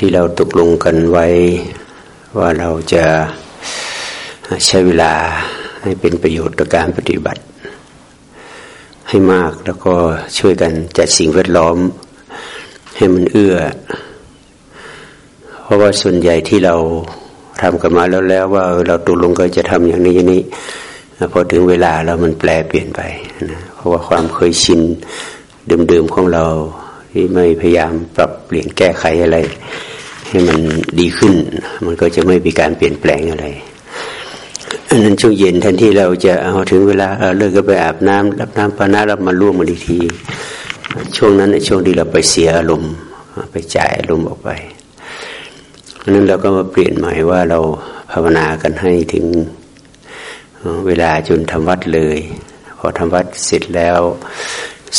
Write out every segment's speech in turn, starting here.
ที่เราตกลงกันไว้ว่าเราจะใช้เวลาให้เป็นประโยชน์ต่อการปฏิบัติ ให้มากแล้วก็ช่วยกันจัดสิ่งแวดล้อมให้มันเอื้อ เพราะว่าส่วนใหญ่ที่เราทำกันมาแล้วแล้วว่าเราตกลงก็จะทำอย่างนี้อย่างนี้พอถึงเวลาแล้วมันแปลเปลี่ยนไปนะเพราะว่าความเคยชินเดิมๆของเรา ที่ไม่พยายามปรับเปลี่ยนแก้ไขอะไร ให้มันดีขึ้น มันก็จะไม่มีการเปลี่ยนแปลงอะไรอันนั้นช่วงเย็นแทนที่เราจะเอาถึงเวลาเลิกก็ไปอาบน้ำรับน้ำปานะรับมาร่วมกันอีกที ช่วงนั้นช่วงที่เราไปเสียอารมณ์ไปจ่ายอารมณ์ออกไปนนั้นเราก็มาเปลี่ยนใหม่ว่าเราภาวนากันให้ถึงเวลาจนทำวัดเลย พอทำวัดเสร็จแล้ว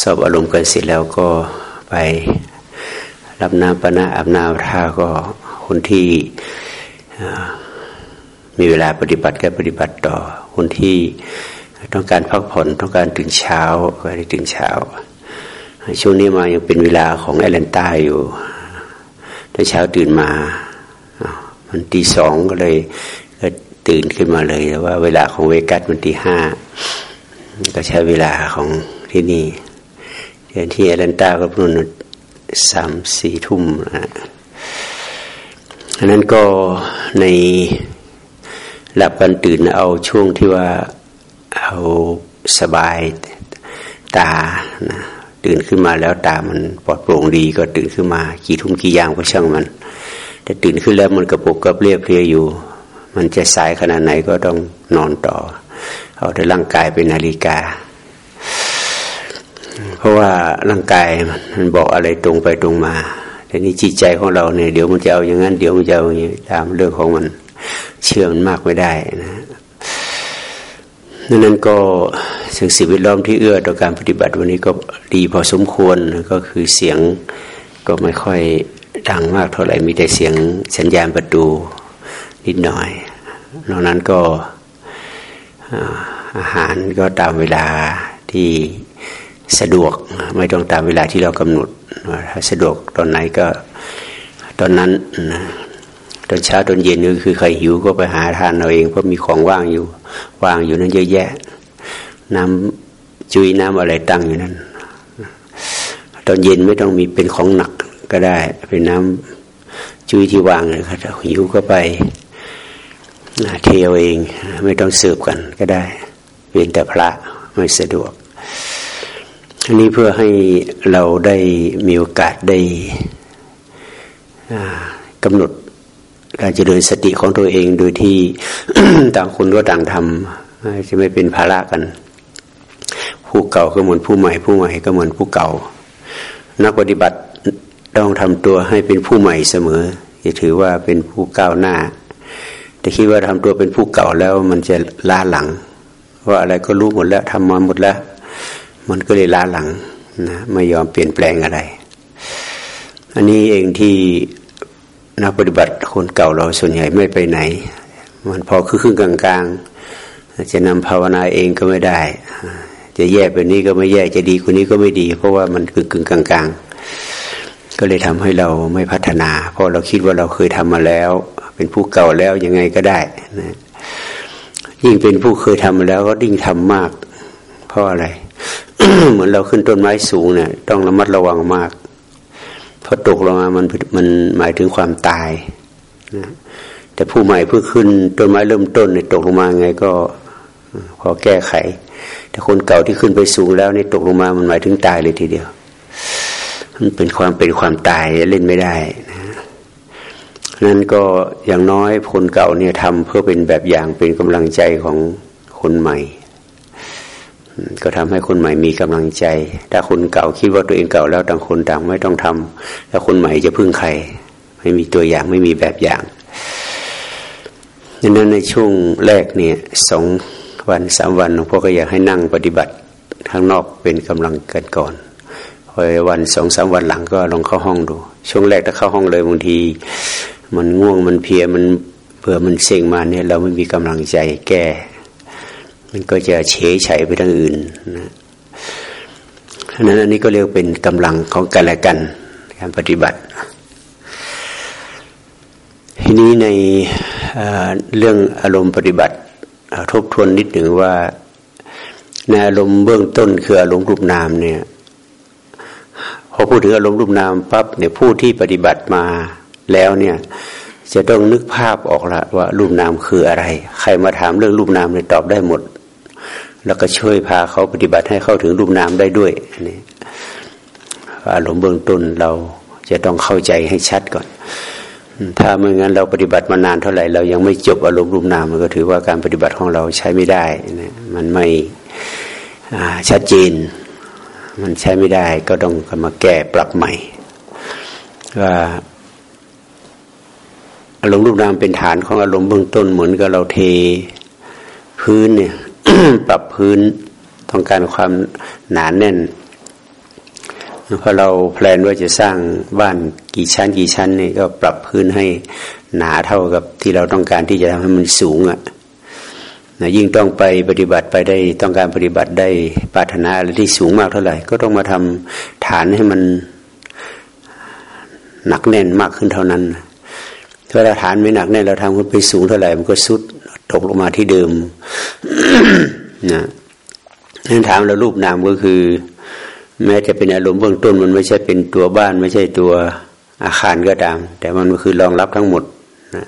สอบอารมณ์กันเสร็จแล้วก็ ไปรับน้ำปนะอาบน้ำท่าก็คนที่มีเวลาปฏิบัติก็ปฏิบัติต่อ คนที่ต้องการพักผ่อนต้องการตื่นเช้าก็ได้ตื่นเช้า ช่วงนี้มายังเป็นเวลาของแอตแลนตาอยู่ถ้าเช้าตื่นมามันตีสองก็เลยก็ตื่นขึ้นมาเลยว่าเวลาของเวกัสมันตีห้าก็ใช้เวลาของที่นี่ เดือนที่แอตแลนตาก็พุ่นสามสี่ทุ่มนะอันนั้นก็ในหลับกันตื่นเอาช่วงที่ว่าเอาสบายตานะตื่นขึ้นมาแล้วตามันปลอดโปร่งดีก็ตื่นขึ้นมา กี่ทุ่มกี่ยามก็ช่างมัน แต่ตื่นขึ้นแล้วมันกระปุกกระเรียบเรียอยู่ มันจะสายขนาดไหนก็ต้องนอนต่อ เอาแต่ร่างกายเป็นนาฬิกา เพราะว่าร่างกายมันบอกอะไรตรงไปตรงมาแต่นี่จิตใจของเราเนี่ยเดี๋ยวมันจะเอาอย่างนั้นเดี๋ยวมันจะเอาอย่างนี้ตามเรื่องของมันเชื่อมันมากไม่ได้นะนั้นก็สิ่งสิ่งแวดล้อมที่เอื้อต่อการปฏิบัติวันนี้ก็ดีพอสมควรก็คือเสียงก็ไม่ค่อยดังมากเท่าไหร่มีแต่เสียงสัญญาณประตูนิดหน่อย นอกนั้นก็อาหารก็ตามเวลาที่ สะดวกไม่ต้องตามเวลาที่เรากำหนดถ้าสะดวกตอนไหนก็ตอนนั้นนะตอนเช้าตอนเย็นก็คือใครหิวก็ไปหาทานเอาเองเพราะมีของว่างอยู่ว่างอยู่นั้นเยอะแยะ น้ำจุยน้ำอะไรตั้งอยู่นั้น ตอนเย็นไม่ต้องมีเป็นของหนักก็ได้ เป็นน้ำจุยที่วางเลยครับหิวก็ไปเทวเอง ไม่ต้องสิร์ฟกันก็ได้เป็นแต่พระไม่สะดวก อันนี้เพื่อให้เราได้มีโอกาสได้กำหนดการเจริญสติของตัวเองโดยที่ต่างคนก็ต่างทำจะไม่เป็นภาระกัน ผู้เก่าก็เหมือนผู้ใหม่ ผู้ใหม่ก็เหมือนผู้เก่า นักปฏิบัติต้องทำตัวให้เป็นผู้ใหม่เสมอจะถือว่าเป็นผู้ก้าวหน้า แต่คิดว่าทำตัวเป็นผู้เก่าแล้วมันจะล้าหลัง ว่าอะไรก็รู้หมดแล้วทำมาหมดแล้ว มันก็เลยล้าหลังนะไม่ยอมเปลี่ยนแปลงอะไร อันนี้เองที่นักปฏิบัติคนเก่าเราส่วนใหญ่ไม่ไปไหน มันพอคือครึ่งกลางๆ จะนำภาวนาเองก็ไม่ได้ จะแย่ไปนี้ก็ไม่แย่จะดีคนนี้ก็ไม่ดี เพราะว่ามันคือกึ่งกลางๆ ก็เลยทำให้เราไม่พัฒนา เพราะเราคิดว่าเราเคยทำมาแล้ว เป็นผู้เก่าแล้วยังไงก็ได้นะยิ่งเป็นผู้เคยทำมาแล้วก็ยิ่งทำมาก เพราะอะไรเเหมือนเราขึ้นต้นไม้สูงเนี่ยต้องระมัดระวังมากพอตกลงมามันมันหมายถึงความตายนะแต่ผู้ใหม่เพิ่งขึ้นต้นไม้เริ่มต้นเนี่ยตกลงมาไงก็พอแก้ไข แต่คนเก่าที่ขึ้นไปสูงแล้วนี่ตกลงมามันหมายถึงตายเลยทีเดียว มันเป็นความเป็นความตายเล่นไม่ได้นะนั้นก็อย่างน้อยคนเก่าเนี่ยทำเพื่อเป็นแบบอย่างเป็นกำลังใจของคนใหม่ ก็ทำให้คนใหม่มีกำลังใจ ถ้าคนเก่าคิดว่าตัวเองเก่าแล้วต่างคนต่างไม่ต้องทำแล้วคนใหม่จะพึ่งใคร ไม่มีตัวอย่างไม่มีแบบอย่างดังนั้นในช่วงแรกเนี่ยสองวันสามวันหลวงพ่อก็อยากให้นั่งปฏิบัติข้างนอกเป็นกำลังกันก่อนพอวันสองสามวันหลังก็ลองเข้าห้องดู ช่วงแรกถ้าเข้าห้องเลยบางที มันง่วงมันเพียมันเผื่อมันเซ็งมาเนี่ย เราไม่มีกำลังใจแก้ มันก็จะเฉยเฉยไปทางอื่นนะฉะนั้นอันนี้ก็เรียกเป็นกำลังของกันและกันการปฏิบัติ ทีนี้ในเรื่องอารมณ์ปฏิบัติทบทวนนิดหนึ่งว่าในอารมณ์เบื้องต้นคืออารมณ์รูปนามเนี่ยพอพูดถึงอารมณ์รูปนามปั๊บเนี่ยผู้ที่ปฏิบัติมาแล้วเนี่ยจะต้องนึกภาพออกละว่ารูปนามคืออะไร ใครมาถามเรื่องรูปนามเนี่ยตอบได้หมด แล้วก็ช่วยพาเขาปฏิบัติให้เข้าถึงรูปนามได้ด้วยนี่อารมณ์เบื้องต้นเราจะต้องเข้าใจให้ชัดก่อน ถ้าไม่งั้นเราปฏิบัติมานานเท่าไหร่ เรายังไม่จบอารมณ์รูปนามมันก็ถือว่าการปฏิบัติของเราใช้ไม่ได้นะมันไม่ชัดเจน มันใช้ไม่ได้ก็ต้องมาแก้ปรับใหม่ว่าอารมณ์รูปนามเป็นฐานของอารมณ์เบื้องต้นเหมือนกับเราเทพื้นเนี่ย ปรับพื้นต้องการความหนานแน่นพอเราแพลนว่าจะสร้างบ้านกี่ชั้นกี่ชั้นนี่ก็ปรับพื้นให้หนาเท่ากับที่เราต้องการที่จะทำให้มันสูงอะ่ะนะยิ่งต้องไปปฏิบัติไปได้ต้องการปฏิบัติได้ปรารถนาอะไรที่สูงมากเท่าไหร่ ก็ต้องมาทำฐานให้มันหนักแน่นมากขึ้นเท่านั้นถ้าเราฐานไม่หนักแน่นเราทำขึ้นไปสูงเท่าไหร่มันก็สุด ตกลงมาที่เดิมนะนั่นถามเรารูปนามก็คือ แม้จะเป็นอารมณ์เบื้องต้นมันไม่ใช่เป็นตัวบ้าน ไม่ใช่ตัวอาคารก็ตาม แต่มันคือรองรับทั้งหมดนะ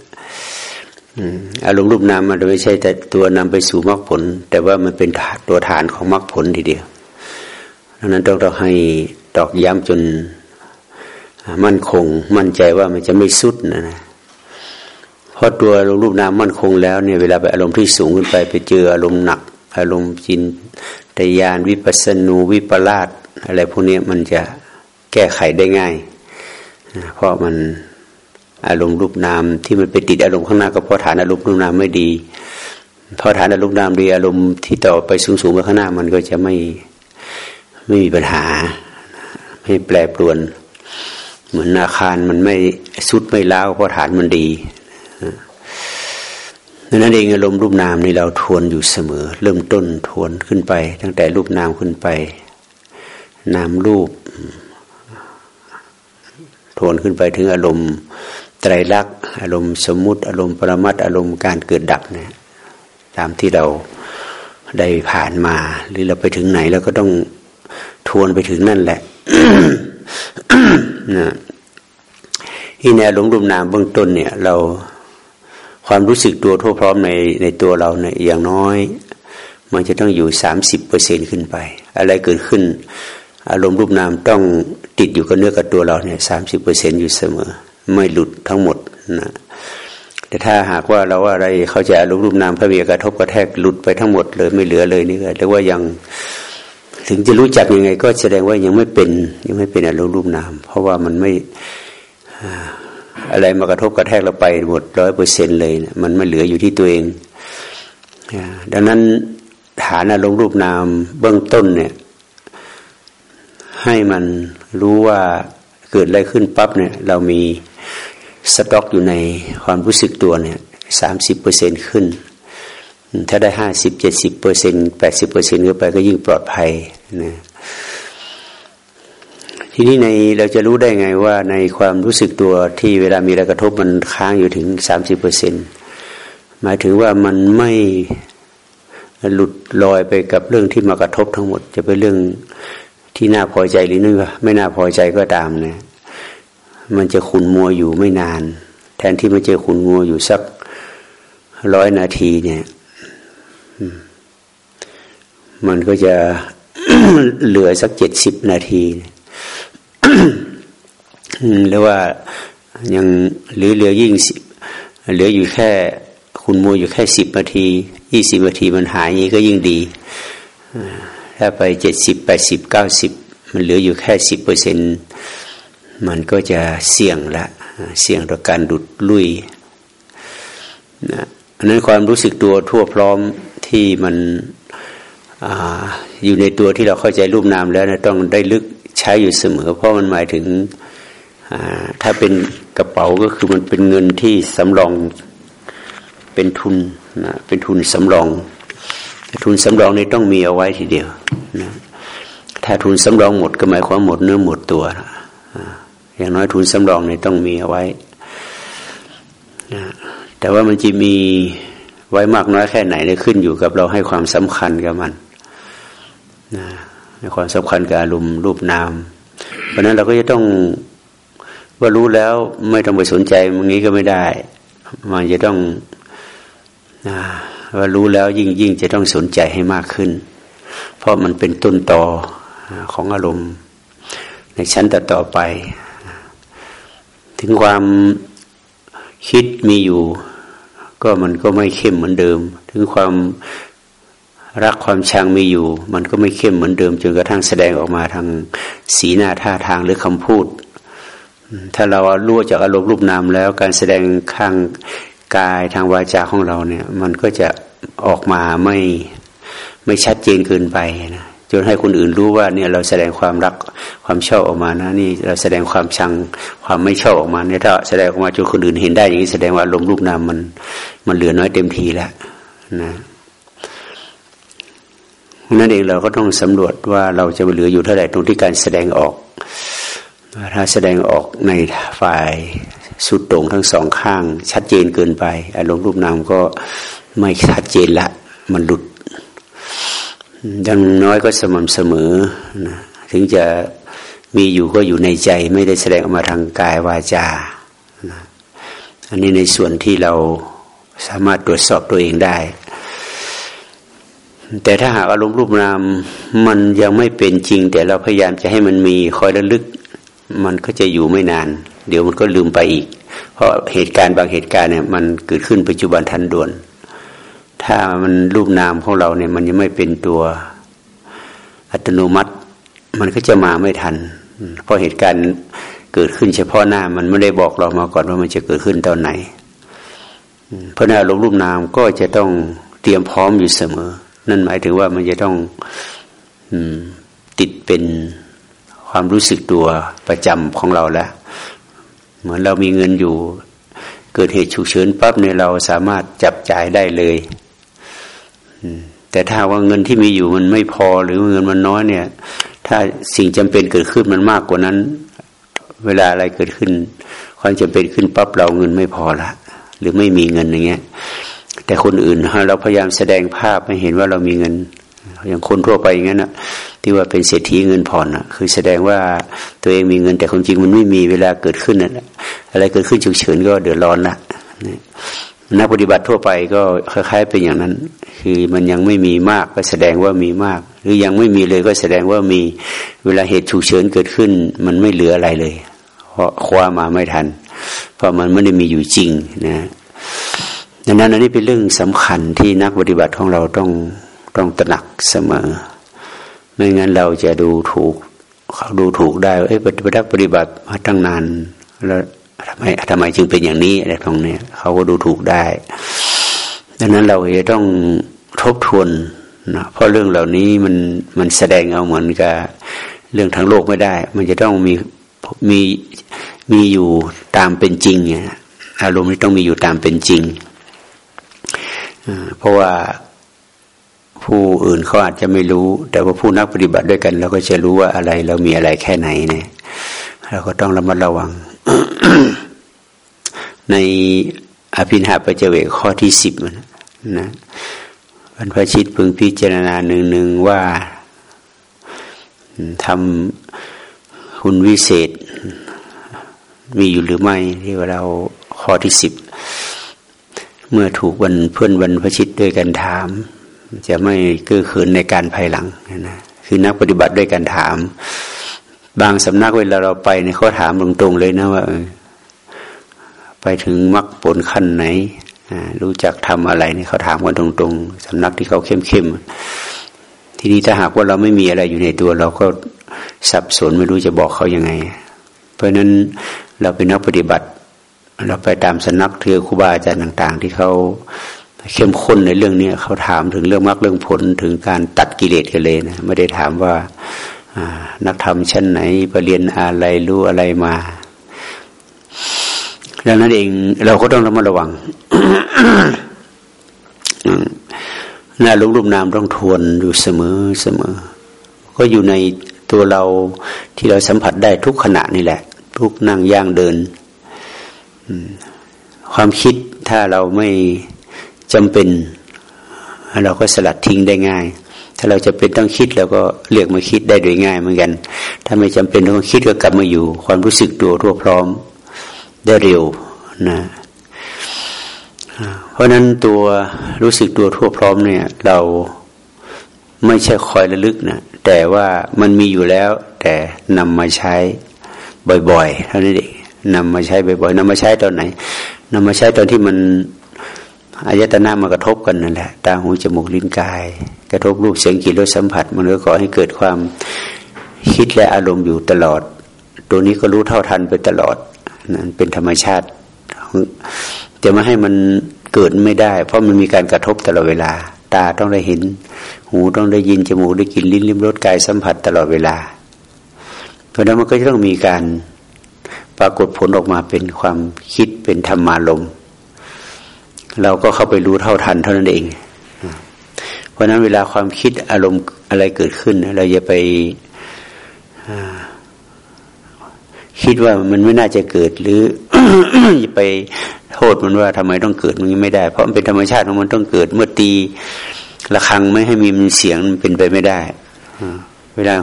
อารมณ์รูปนามมันไม่ใช่แต่ตัวนำไปสู่มรรคผล แต่ว่ามันเป็นตัวฐานของมรรคผลทีเดียวดังนั้นต้องต้องให้ตอกย้ำจนมั่นคง มั่นใจว่ามันจะไม่สุดนะนะ ราะตัวรูปนามมั่นคงแล้วเนี่ยเวลาไปอารมณ์ที่สูงขึ้นไปไปเจออารมณ์หนัก อารมณ์จินตยานวิปัสนูวิปลาสอะไรพวกนี้มันจะแก้ไขได้ง่าย เพราะมันอารมณ์รูปนามที่มันไปติดอารมณ์ข้างหน้าก็เพราะฐานอารมณ์รูปนามไม่ดีพอฐานอารมณ์นามดีอารมณ์ที่ต่อไปสูงๆไปข้างหน้ามันก็จะไม่ไม่มีปัญหา ไม่แปรปรวน เหมือนอาคารมันไม่สุดไม่ล้าวเพราะฐานมันดี ดังนั้นเองอารมณ์รูปนามนี่เราทวนอยู่เสมอ เริ่มต้นทวนขึ้นไป ตั้งแต่รูปนามขึ้นไป นามรูป ทวนขึ้นไปถึงอารมณ์ไตรลักษณ์อารมณ์สมมุติ อารมณ์ปรมัตอารมณ์การเกิดดับเนี่ยตามที่เราได้ผ่านมา หรือเราไปถึงไหนแล้วก็ต้องทวนไปถึงนั่นแหละนะที่ในอารมณ์รูปนามเบื้องต้นเนี่ย เรา ความรู้สึกตัวทั่วพร้อมในในตัวเราเนี่ยอย่างน้อย มันจะต้องอยู่สามสิบเปอร์เซ็นขึ้นไป อะไรเกิดขึ้น อารมณ์รูปนามต้องติดอยู่กับเนื้อกับตัวเราเนี่ยสามสิบเปอร์เซ็นอยู่เสมอ ไม่หลุดทั้งหมดนะแต่ถ้าหากว่าเราอะไรเขาจะอารมณ์รูปนามพระเบียกระทบกระแทกหลุดไปทั้งหมดเลยไม่เหลือเลยนี่ก็เรียกว่ายังถึงจะรู้จักยังไง ก็แสดงว่ายังไม่เป็นยังไม่เป็นอารมณ์รูปนาม เพราะว่ามันไม่ อะไรมากระทบกระแทกเราไปหมดร้อยเปอร์เซ็นเลย มันไม่เหลืออยู่ที่ตัวเอง ดังนั้นฐานอารมณ์รูปนามเบื้องต้นเนี่ย ให้มันรู้ว่าเกิดอะไรขึ้นปั๊บเนี่ย เรามีสต็อกอยู่ในความรู้สึกตัวเนี่ยสามสิบเปอร์เซ็นขึ้น ถ้าได้ห้าสิบเจ็ดสิบเปอร์เซ็นแปดสิบเปอร์เซ็นต์ขึ้นไปก็ยิ่งปลอดภัยนะ ทีนี้ในเราจะรู้ได้ไงว่าในความรู้สึกตัวที่เวลามีอะไรกระทบมันค้างอยู่ถึงสามสิบเปอร์เซ็นหมายถึงว่ามันไม่หลุดลอยไปกับเรื่องที่มากระทบทั้งหมด จะเป็นเรื่องที่น่าพอใจหรือนึกว่าไม่น่าพอใจก็ตามนะมันจะขุนมัวอยู่ไม่นาน แทนที่มันจะขุนมัวอยู่สักร้อยนาทีเนี่ยมันก็จะเหลือสักเจ็ดสิบนาที หรือว่ายังหรือเหลือยิ่งเหลืออยู่แค่ คุณมัวอยู่แค่สิบนาทียี่สิบนาทีมันหายนี้ก็ยิ่งดี ถ้าไปเจ็ดสิบแปดสิบเก้าสิบมันเหลืออยู่แค่สิบเปอร์เซ็นมันก็จะเสี่ยงละเสี่ยงต่อการดุดลุยนะอันนั้นความรู้สึกตัวทั่วพร้อมที่มันออยู่ในตัวที่เราเข้าใจรูปนามแล้วนะต้องได้ลึก ใช้อยู่เสมอ เพราะมันหมายถึงถ้าเป็นกระเป๋าก็คือมันเป็นเงินที่สำรองเป็นทุนนะเป็นทุนสำรอง ทุนสำรองนี่ต้องมีเอาไว้ทีเดียวนะถ้าทุนสำรองหมดก็หมายความหมดเนื้อหมดตัวอย่างน้อยทุนสำรองนี่ต้องมีเอาไว้นะแต่ว่ามันจะมีไว้มากน้อยแค่ไหนเนี่ยขึ้นอยู่กับเราให้ความสำคัญกับมันนะใน ความสำคัญกับอารมณ์รูปนาม เพราะนั้นเราก็จะต้องว่ารู้แล้วไม่ต้องไปสนใจมันงี้ก็ไม่ได้ มันจะต้องว่ารู้แล้วยิ่งยิ่งจะต้องสนใจให้มากขึ้น เพราะมันเป็นต้นต่อของอารมณ์ ในชั้นต่อต่อไป ถึงความคิดมีอยู่ ก็มันก็ไม่เข้มเหมือนเดิม ถึงความ รักความชังมีอยู่ มันก็ไม่เข้มเหมือนเดิมจนกระทั่งแสดงออกมาทางสีหน้าท่าทางหรือคำพูด ถ้าเรารู้จากอารมณ์รูปนามแล้วการแสดงข้างกายทางวาจาของเราเนี่ย มันก็จะออกมาไม่ไม่ชัดเจนเกินไปนะจนให้คนอื่นรู้ว่าเนี่ยเราแสดงความรักความชอบออกมานะนี่เราแสดงความชังความไม่ชอบออกมาเนี่ยถ้าแสดงออกมาจนคนอื่นเห็นได้อย่างนี้แสดงว่าลมรูปนามมันมันเหลือน้อยเต็มทีแล้วนะ นั่นเองเราก็ต้องสำรวจว่าเราจะเหลืออยู่เท่าไหร่ตรงที่การแสดงออกถ้าแสดงออกในฝ่ายสุดตรงทั้งสองข้าง ชัดเจนเกินไป อารมณ์รูปนามก็ไม่ชัดเจนละ มันหลุดยังน้อยก็สม่ำเสมอนะถึงจะมีอยู่ก็อยู่ในใจ ไม่ได้แสดงออกมาทางกายวาจานะอันนี้ในส่วนที่เราสามารถตรวจสอบตัวเองได้ แต่ถ้าหากอารมณ์รูปนามมันยังไม่เป็นจริง แต่เราพยายามจะให้มันมีคอยระลึก มันก็จะอยู่ไม่นาน เดี๋ยวมันก็ลืมไปอีก เพราะเหตุการณ์บางเหตุการณ์เนี่ยมันเกิดขึ้นปัจจุบันทันด่วน ถ้ามันรูปนามของเราเนี่ยมันยังไม่เป็นตัวอัตโนมัติ มันก็จะมาไม่ทัน เพราะเหตุการณ์เกิดขึ้นเฉพาะหน้ามันไม่ได้บอกเรามาก่อนว่ามันจะเกิดขึ้นตอนไหน เพราะนั้นลงรูปนามก็จะต้องเตรียมพร้อมอยู่เสมอ นั่นหมายถึงว่ามันจะต้องติดเป็นความรู้สึกตัวประจำของเราแล้ว เหมือนเรามีเงินอยู่ เกิดเหตุฉุกเฉินปั๊บเนี่ยเราสามารถจับจ่ายได้เลยแต่ถ้าว่าเงินที่มีอยู่มันไม่พอหรือเงินมันน้อยเนี่ย ถ้าสิ่งจำเป็นเกิดขึ้นมันมากกว่านั้น เวลาอะไรเกิดขึ้น ความจำเป็นขึ้นปั๊บเราเงินไม่พอละหรือไม่มีเงินอย่างเงี้ย แต่คนอื่นเราพยายามแสดงภาพให้เห็นว่าเรามีเงิน อย่างคนทั่วไปอย่างนั้นนะที่ว่าเป็นเศรษฐีเงินผ่อนอะคือแสดงว่าตัวเองมีเงิน แต่ความจริงมันไม่มีเวลาเกิดขึ้นอะไรเกิดขึ้นฉุกเฉินก็เดือดร้อนละนักปฏิบัติทั่วไปก็คล้ายๆเป็นอย่างนั้น คือมันยังไม่มีมากก็แสดงว่ามีมาก หรือยังไม่มีเลยก็แสดงว่ามีเวลาเหตุฉุกเฉินเกิดขึ้น มันไม่เหลืออะไรเลย เพราะคว้ามาไม่ทัน เพราะมันไม่ได้มีอยู่จริงนะ ดังนั้นอันนี้เป็นเรื่องสำคัญที่นักปฏิบัติของเราต้องต้องตระหนักเสมอ ไม่งั้นเราจะดูถูกเขาดูถูกได้เอ้ยปฏิบัติปฏิบัติมาตั้งนานแล้วทำไมทำไมจึงเป็นอย่างนี้อะไรตรงนี้เขาก็ดูถูกได้ ดังนั้นเราจะต้องทบทวนนะเพราะเรื่องเหล่านี้มันมันแสดงเอาเหมือนกับเรื่องทั้งโลกไม่ได้ มันจะต้องมีมีมีอยู่ตามเป็นจริงอารมณ์ที่ต้องมีอยู่ตามเป็นจริง เพราะว่าผู้อื่นเขาอาจจะไม่รู้ แต่ว่าผู้นักปฏิบัติด้วยกันเราก็จะรู้ว่าอะไร เรามีอะไรแค่ไหนเนี่ยเราก็ต้องระมัดระวัง ในอภินหาปัจเจเวกข้อที่สิบนะบรรพชิตพึงพิจารณาหนึ่งหนึ่งว่าทำคุณวิเศษ มีอยู่หรือไม่ที่ว่าเราข้อที่สิบ เมื่อถูกวันเพื่อนวันพชิตด้วยกันถาม จะไม่กื้อขินในการภายหลังนะคือนักปฏิบัติด้วยการถาม บางสำนักเวลาเราไปเนี่ยเขาถามตรงๆเลยนะว่าไปถึงมรรคผลขั้นไหนรู้จักทำอะไรเนี่ยเขาถามกันตรงๆสำนักที่เขาเข้มๆทีนี้ถ้าหากว่าเราไม่มีอะไรอยู่ในตัว เราก็สับสนไม่รู้จะบอกเขายังไง เพราะนั้นเราเป็นนักปฏิบัติ เราไปตามสนักเทือครูบาอาจารย์ต่าง ๆ ที่เขาเข้มข้นในเรื่องนี้เขาถามถึงเรื่องมรรคเรื่องผลถึงการตัดกิเลสกันเลยนะไม่ได้ถามว่านักธรรมชั้นไหนไปเรียนอะไรรู้อะไรมาดังนั้นเองเราก็ต้องระมัดระวังหน้าลุกรูปนามต้องทวนอยู่เสมอเสมอ ก็อยู่ในตัวเราที่เราสัมผัสได้ทุกขณะนี่แหละ ทุกนั่งย่างเดิน ความคิดถ้าเราไม่จำเป็น เราก็สลัดทิ้งได้ง่าย ถ้าเราจะเป็นต้องคิดเราก็เลือกมาคิดได้โดยง่ายเหมือนกัน ถ้าไม่จำเป็นต้องคิดก็กลับมาอยู่ ความรู้สึกตัวทั่วพร้อมได้เร็วนะเพราะนั้นตัวรู้สึกตัวทั่วพร้อมเนี่ย เราไม่ใช่คอยระลึกนะแต่ว่ามันมีอยู่แล้ว แต่นำมาใช้บ่อยๆเท่านั้นเอง นำมาใช้บ่อยๆนำมาใช้ตอนไหนนำมาใช้ตอนที่มันอายตนะมากระทบกันนั่นแหละตาหูจมูกลิ้นกาย กระทบรูปเสียงกลิ่นรสสัมผัส มันก็ก่อให้เกิดความคิดและอารมณ์อยู่ตลอด ตัวนี้ก็รู้เท่าทันไปตลอดนั่นเป็นธรรมชาติ จะไมาให้มันเกิดไม่ได้ เพราะมันมีการกระทบตลอดเวลา ตาต้องได้เห็น หูต้องได้ยินจมูกได้กลิ่นลิ้นลิ้มรสกายสัมผัสตลอดเวลาเพราะนั้นมันก็จะต้องมีการ ปรากฏผลออกมาเป็นความคิดเป็นธรรมารมเราก็เข้าไปรู้เท่าทันเท่านั้นเอง เพราะนั้นเวลาความคิดอารมณ์อะไรเกิดขึ้น เราอย่าไปคิดว่ามันไม่น่าจะเกิดหรือไปโทษมันว่าทำไมต้องเกิดมันไม่ได้ เพราะมันเป็นธรรมชาติของมันต้องเกิด เมื่อตีระฆังไม่ให้มีมันเสียงมันเป็นไปไม่ได้เวลา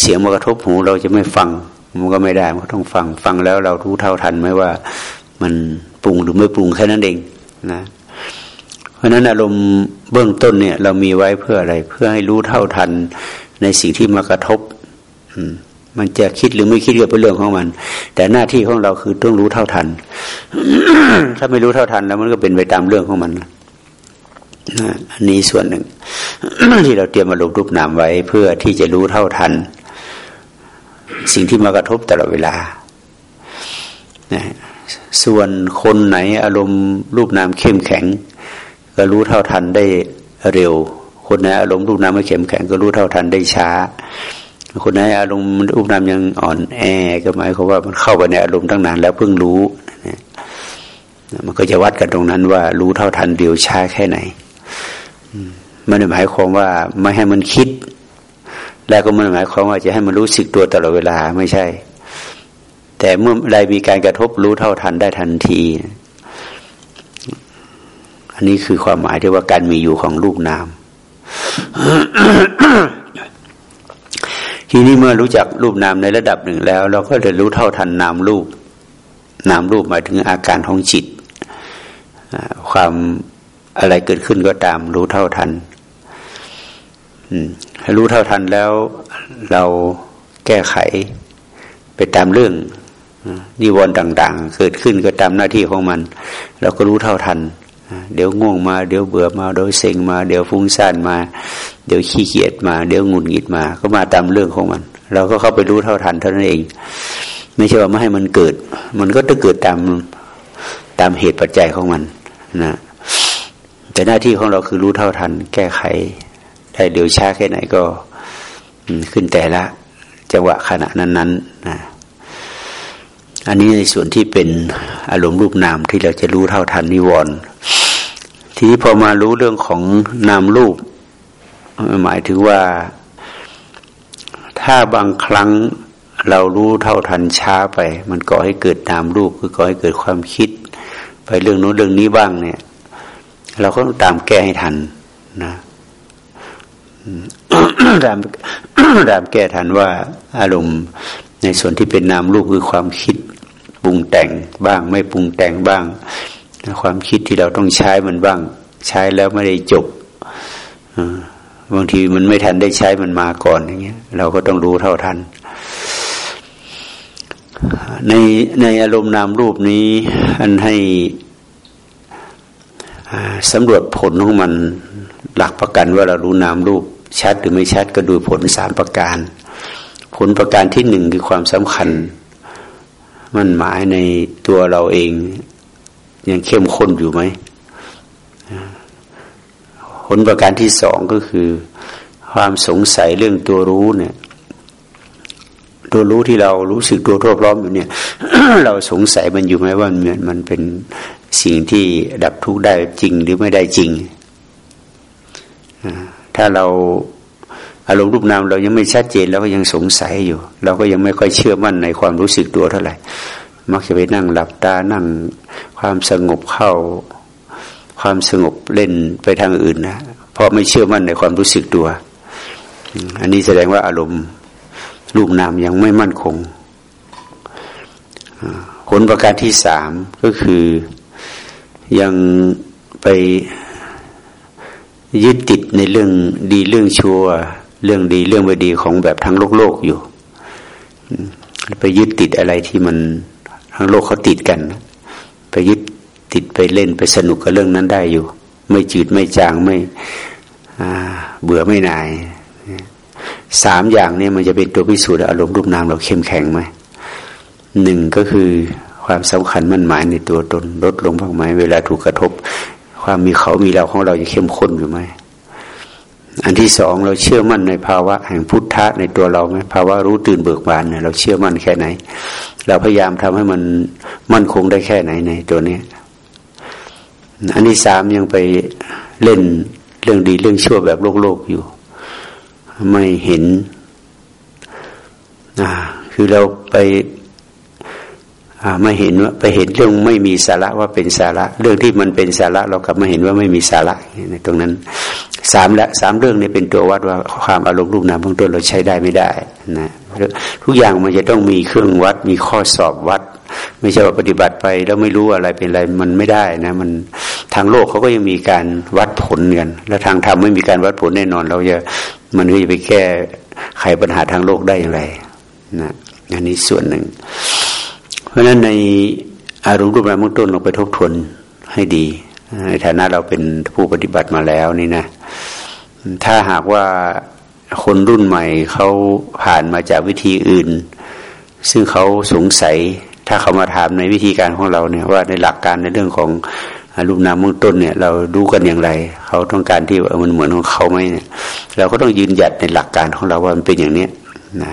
เสียงมากระทบหูเราจะไม่ฟัง มันก็ไม่ได้มันต้องฟังฟังแล้วเรารู้เท่าทันไหมว่า มันปรุงหรือไม่ปรุงแค่นั้นเองนะ เพราะนั้นอารมณ์เบื้องต้นเนี่ย เรามีไว้เพื่ออะไร เพื่อให้รู้เท่าทันในสิ่งที่มากระทบ อืมมันจะคิดหรือไม่คิดก็เป็นเรื่องของมัน แต่หน้าที่ของเราคือต้องรู้เท่าทัน ถ้าไม่รู้เท่าทันแล้วมันก็เป็นไปตามเรื่องของมันอันนี้ส่วนหนึ่ง ที่เราเตรียมมาลงรูปนามไว้ เพื่อที่จะรู้เท่าทัน สิ่งที่มากระทบตลอดเวลาส่วนคนไหนอารมณ์รูปนามเข้มแข็ง ก็รู้เท่าทันได้เร็ว คนไหนอารมณ์รูปนามไม่เข้มแข็ง ก็รู้เท่าทันได้ช้า คนไหนอารมณ์รูปนามยังอ่อนแอ ก็หมายความว่ามันเข้าไปในอารมณ์ตั้งนานแล้วเพิ่งรู้มันก็จะวัดกันตรงนั้นว่า รู้เท่าทันเดียวช้าแค่ไหนมันหมายความว่าไม่ให้มันคิด แล้วก็มันหมายความว่าจะให้มันรู้สึกตัวตลอดเวลาไม่ใช่ แต่เมื่อใดมีการกระทบรู้เท่าทันได้ทันที อันนี้คือความหมายที่ว่าการมีอยู่ของรูปนามทีนี้เมื่อรู้จักรูปนามในระดับหนึ่งแล้ว เราก็จะรู้เท่าทันนามรูป นามรูปหมายถึงอาการของจิต ความอะไรเกิดขึ้นก็ตามรู้เท่าทัน รู้เท่าทันแล้วเราแก้ไขไปตามเรื่องนิวรณ์ต่าง ๆ เกิดขึ้นก็ตามหน้าที่ของมัน เราก็รู้เท่าทัน เดี๋ยวง่วงมา เดี๋ยวเบื่อมา เดี๋ยวเซ็งมา เดี๋ยวฟุ้งซ่านมา เดี๋ยวขี้เกียจมา เดี๋ยวงุนหงิดมา ก็มาตามเรื่องของมัน เราก็เข้าไปรู้เท่าทันเท่านั้นเอง ไม่ใช่ว่าไม่ให้มันเกิด มันก็ต้องเกิดตามตามเหตุปัจจัยของมันนะแต่หน้าที่ของเราคือรู้เท่าทัน แก้ไข ได้เร็วช้าแค่ไหนก็ขึ้นแต่ละจังหวะขณะนั้นๆนะอันนี้ในส่วนที่เป็นอารมณ์รูปนามที่เราจะรู้เท่าทันนิวรณ์ทีนี้พอมารู้เรื่องของนามรูป หมายถึงว่า ถ้าบางครั้งเรารู้เท่าทันช้าไป มันก่อให้เกิดนามรูป คือก่อให้เกิดความคิด ไปเรื่องโน้นเรื่องนี้บ้างเนี่ย เราก็ต้องตามแก้ให้ทันนะ ตามตามแก้ทันว่าอารมณ์ในส่วนที่เป็นนามรูปคือความคิดปรุงแต่งบ้างไม่ปรุงแต่งบ้าง ความคิดที่เราต้องใช้มันบ้าง ใช้แล้วไม่ได้จบบางทีมันไม่ทันได้ใช้มันมาก่อนอย่างเงี้ย เราก็ต้องรู้เท่าทันในในอารมณ์นามรูปนี้ อันให้สำรวจผลของมันหลักประกันว่าเรารู้นามรูป ชัดหรือไม่ชัดก็ดูผลสามประการ ผลประการที่หนึ่งคือความสำคัญ มันหมายในตัวเราเอง ยังเข้มข้นอยู่ไหมผลประการที่สองก็คือ ความสงสัยเรื่องตัวรู้เนี่ย ตัวรู้ที่เรารู้สึกตัวทั่วพร้อมอยู่เนี่ย เราสงสัยมันอยู่ไหมว่ามันมันเป็นสิ่งที่ดับทุกข์ได้จริงหรือไม่ได้จริง ถ้าเราอารมณ์รูปนามเรายังไม่ชัดเจนเราก็ยังสงสัยอยู่ เราก็ยังไม่ค่อยเชื่อมั่นในความรู้สึกตัวเท่าไหร่ มักจะไปนั่งหลับตานั่งความสงบเข้า ความสงบเล่นไปทางอื่นนะเพราะไม่เชื่อมั่นในความรู้สึกตัว อันนี้แสดงว่าอารมณ์รูปนามยังไม่มั่นคงผลประการที่สามก็คือยังไป ยึดติดในเรื่องดีเรื่องชั่ว เรื่องดีเรื่องไม่ดีของแบบทั้งโลกโลกอยู่ไปยึดติดอะไรที่มันทั้งโลกเขาติดกัน ไปยึดติดไปเล่นไปสนุกกับเรื่องนั้นได้อยู่ ไม่จืดไม่จางไม่เบื่อไม่นายสามอย่างนี้มันจะเป็นตัวพิสูจน์อารมณ์รูปนามเราเข้มแข็งไหมหนึ่งก็คือความสำคัญมั่นหมายในตัวตนลดลงบ้างไหมเวลาถูกกระทบ ความมีเขามีเราของเราจะเข้มข้นหรือไม่ อันที่สองเราเชื่อมั่นในภาวะแห่งพุทธะในตัวเราไหมภาวะรู้ตื่นเบิกบานเนี่ยเราเชื่อมั่นแค่ไหน เราพยายามทำให้มันมั่นคงได้แค่ไหนในตัวนี้ อันที่สามยังไปเล่นเรื่องดีเรื่องชั่วแบบโลกโลกอยู่ ไม่เห็นอ่าคือเราไป ไม่เห็นว่าไปเห็นเรื่องไม่มีสาระว่าเป็นสาระ เรื่องที่มันเป็นสาระเรากลับมาเห็นว่าไม่มีสาระในตรงนั้นสามและสามเรื่องนี้เป็นตัววัดว่าความอารมณ์รูปนามเบื้องต้นเราใช้ได้ไม่ได้นะทุกอย่างมันจะต้องมีเครื่องวัด มีข้อสอบวัด ไม่ใช่ว่าปฏิบัติไปแล้วไม่รู้อะไรเป็นอะไรมันไม่ได้นะ มันทางโลกเขาก็ยังมีการวัดผลกันแล้วทางธรรมไม่มีการวัดผลแน่นอน เราจะมันก็จะไปแก้ไขปัญหาทางโลกได้อย่างไรนะอันนี้ส่วนหนึ่ง ราะฉะนั้นในอารมณ์รูปนามเบื้องต้นเราไปทบทวนให้ดี ในฐานะเราเป็นผู้ปฏิบัติมาแล้วนี่นะ ถ้าหากว่าคนรุ่นใหม่เขาผ่านมาจากวิธีอื่น ซึ่งเขาสงสัย ถ้าเขามาถามในวิธีการของเราเนี่ยว่าในหลักการในเรื่องของรูปนามเบื้องต้นเนี่ยเราดูกันอย่างไร เขาต้องการที่ว่ามันเหมือนของเขาไหมเนี่ย เราก็ต้องยืนหยัดในหลักการของเราว่ามันเป็นอย่างเนี้ยนะ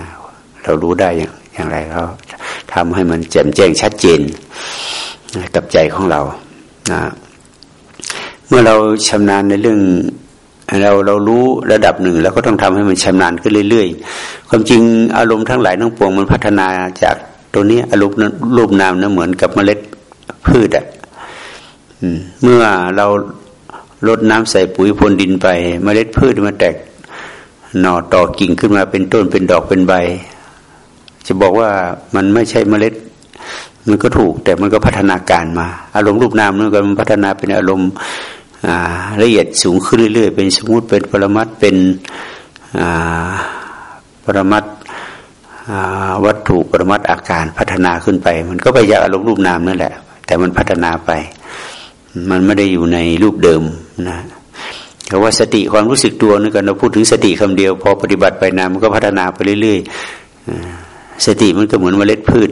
เรารู้ได้อย่างอย่างไรเขา ทำให้มันแจ่มแจ้งชัดเจนกับใจของเรานะเมื่อเราชำนาญในเรื่องเราเรารู้ระดับหนึ่งแล้วก็ต้องทำให้มันชำนาญขึ้นเรื่อย ๆ ความจริงอารมณ์ทั้งหลายทั้งปวงมันพัฒนาจากตัวนี้อารมณ์รูปนามนะเหมือนกับเมล็ดพืชอะเมื่อเราลดน้ำใส่ปุ๋ยพรวนดินไป เมล็ดพืชมันแตกหน่อต่อกิ่งขึ้นมาเป็นต้นเป็นดอกเป็นใบ จะบอกว่ามันไม่ใช่เมล็ด มันก็ถูก แต่มันก็พัฒนาการมา อารมณ์รูปนามนั่นก็มันพัฒนาเป็นอารมณ์ละเอียดสูงขึ้นเรื่อยๆ เป็นสมมติเป็นปรมัตเป็นปรมัตวัตถุปรมัตอาการพัฒนาขึ้นไป มันก็ไปจากอารมณ์รูปนามนั่นแหละ แต่มันพัฒนาไป มันไม่ได้อยู่ในรูปเดิมนะแต่ว่าสติความรู้สึกตัวนี่กันเราพูดถึงสติคำเดียว พอปฏิบัติไปนานมันก็พัฒนาไปเรื่อยๆ สติมันก็เหมือนเมล็ดพืช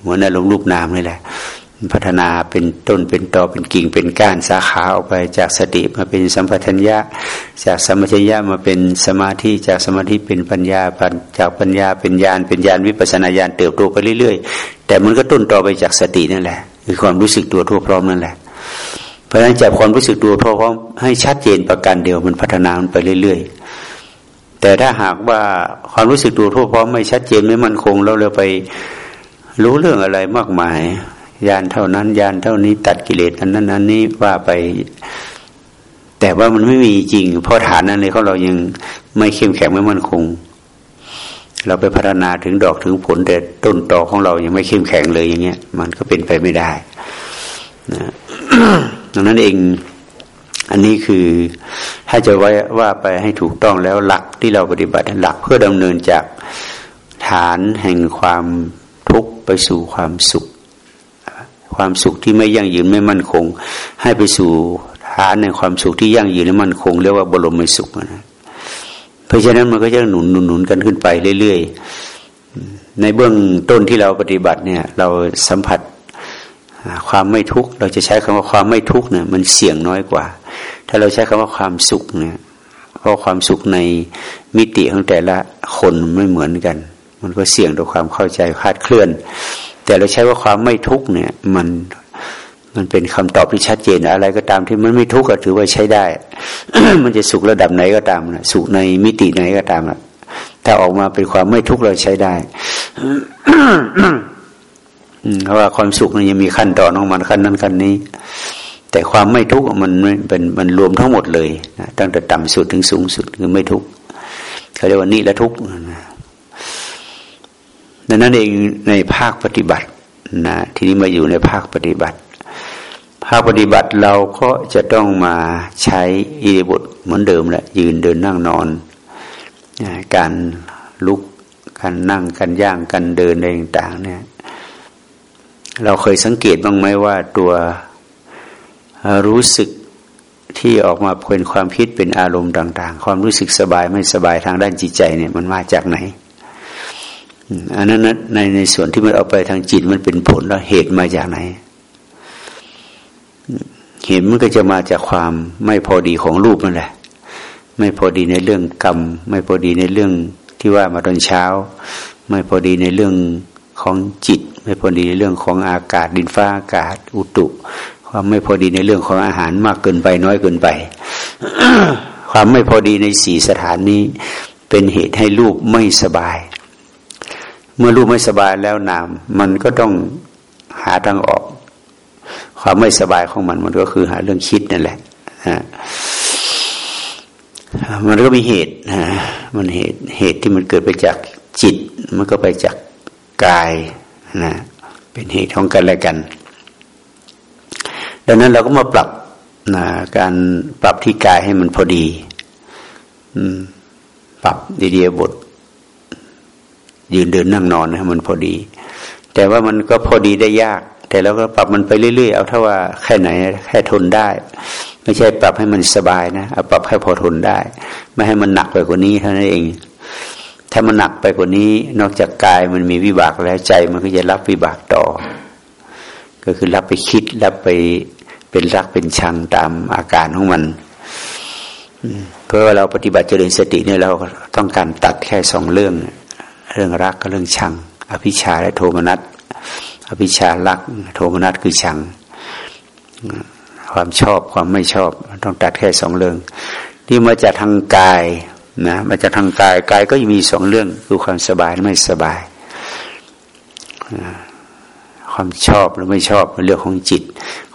เหมือนอารมณ์รูปนามนี่แหละ พัฒนาเป็นต้นเป็นตอเป็นกิ่งเป็นก้านสาขาออกไปจากสติมาเป็นสัมปชัญญะ จากสัมปชัญญะมาเป็นสมาธิจากสมาธิเป็นปัญญาจากปัญญาเป็นญาณเป็นญาณวิปัสนาญาณเติบโตไปเรื่อยๆ แต่มันก็ต้นตอไปจากสตินั่นแหละคือความรู้สึกตัวทั่วพร้อมนั่นแหละเพราะฉะนั้นจากความรู้สึกตัวทั่วพร้อมให้ชัดเจนประการเดียวมันพัฒนามันไปเรื่อยๆ แต่ถ้าหากว่าความรู้สึกตัวทั่วพร้อมไม่ชัดเจนไม่มั่นคงแล้วเราไปรู้เรื่องอะไรมากมายยานเท่านั้นยานเท่านี้ตัดกิเลสอันนั้นอันนี้ว่าไป แต่ว่ามันไม่มีจริง เพราะฐานนั้นเลยเขาเรายังไม่เข้มแข็งไม่มั่นคง เราไปพัฒนาถึงดอกถึงผลแต่ต้นตอของเรายังไม่เข้มแข็งเลยอย่างเงี้ย มันก็เป็นไปไม่ได้นะดังนั้นเอง อันนี้คือถ้าจะไว้ว่าไปให้ถูกต้องแล้วหลักที่เราปฏิบัติหลักเพื่อดำเนินจากฐานแห่งความทุกข์ไปสู่ความสุข ความสุขที่ไม่ยั่งยืนไม่มั่นคง ให้ไปสู่ฐานในความสุขที่ยั่งยืนและมั่นคงเรียกว่าบรมสุขนะเพราะฉะนั้นมันก็จะหนุนหนุนหนุนกันขึ้นไปเรื่อยๆในเบื้องต้นที่เราปฏิบัติเนี่ย เราสัมผัส ความไม่ทุกข์เราจะใช้คำว่าความไม่ทุกข์เนี่ยมันเสี่ยงน้อยกว่า ถ้าเราใช้คำว่าความสุขเนี่ยเพราะความสุขในมิติของแต่ละคนไม่เหมือนกัน มันก็เสี่ยงต่อความเข้าใจคาดเคลื่อน แต่เราใช้ว่าความไม่ทุกข์เนี่ยมันมันเป็นคำตอบที่ชัดเจนอะไรก็ตามที่มันไม่ทุกข์ก็ถือว่าใช้ได้ มันจะสุขระดับไหนก็ตามนะสุขในมิติไหนก็ตามนะถ้าออกมาเป็นความไม่ทุกข์เราใช้ได้ เพราะว่าความสุขมันยังมีขั้นตอนของมันขั้นนั้นขั้นนี้ แต่ความไม่ทุกข์มันเป็นมันรวมทั้งหมดเลยนะตั้งแต่ต่ำสุดถึงสูงสุดคือไม่ทุกข์เขาเรียกว่านี่และทุกข์ดังนั้นเองในภาคปฏิบัตินะทีนี้มาอยู่ในภาคปฏิบัติ ภาคปฏิบัติเราก็จะต้องมาใช้อิริบทเหมือนเดิมแหละยืนเดินนั่งนอน การลุกการนั่งการย่างการเดินอะไรต่างๆเนี่ย เราเคยสังเกตบ้างไหมว่าตัวรู้สึกที่ออกมาเป็นความคิดเป็นอารมณ์ต่าง ๆ ความรู้สึกสบายไม่สบายทางด้านจิตใจเนี่ยมันมาจากไหนอันนั้นในในส่วนที่มันเอาไปทางจิตมันเป็นผลแล้วเหตุมาจากไหน เหตุมันก็จะมาจากความไม่พอดีของรูปนั่นแหละ ไม่พอดีในเรื่องกรรม ไม่พอดีในเรื่องที่ว่ามาตอนเช้า ไม่พอดีในเรื่องของจิต ไม่พอดีในเรื่องของอากาศดินฟ้าอากาศ อุตุ ความไม่พอดีในเรื่องของอาหารมากเกินไปน้อยเกินไป ความไม่พอดีในสี่สถานนี้เป็นเหตุให้รูปไม่สบาย เมื่อรูปไม่สบายแล้วนามมันก็ต้องหาทางออก ความไม่สบายของมันมันก็คือหาเรื่องคิดนั่นแหละมันก็มีเหตุมันเหตุเหตุที่มันเกิดไปจากจิต มันก็ไปจากกาย นะเป็นเหตุของกันและกัน ดังนั้นเราก็มาปรับนะการปรับที่กายให้มันพอดีปรับดีเดียบท ยืนเดินนั่งนอนนะมันพอดี แต่ว่ามันก็พอดีได้ยาก แต่เราก็ปรับมันไปเรื่อยๆเอาถ้าว่าแค่ไหนแค่ทนได้ ไม่ใช่ปรับให้มันสบายนะเอาปรับให้พอทนได้ ไม่ให้มันหนักไปกว่านี้เท่านั้นเอง ถ้ามันหนักไปกว่านี้ นอกจากกายมันมีวิบากแล้วใจมันก็จะรับวิบากต่อ ก็คือรับไปคิดรับไปเป็นรักเป็นชังตามอาการของมันเพราะว่าเราปฏิบัติเจริญสติเนี่ยเราต้องการตัดแค่สองเรื่อง เรื่องรักกับเรื่องชัง อภิชาและโทมนัสอภิชารัก โทมนัสคือชัง ความชอบความไม่ชอบ ต้องตัดแค่สองเรื่อง ที่มาจากทางกาย นะมาจากทางกายกายก็มีสองเรื่องคือความสบายไม่สบาย ความชอบหรือไม่ชอบเป็นเรื่องของจิต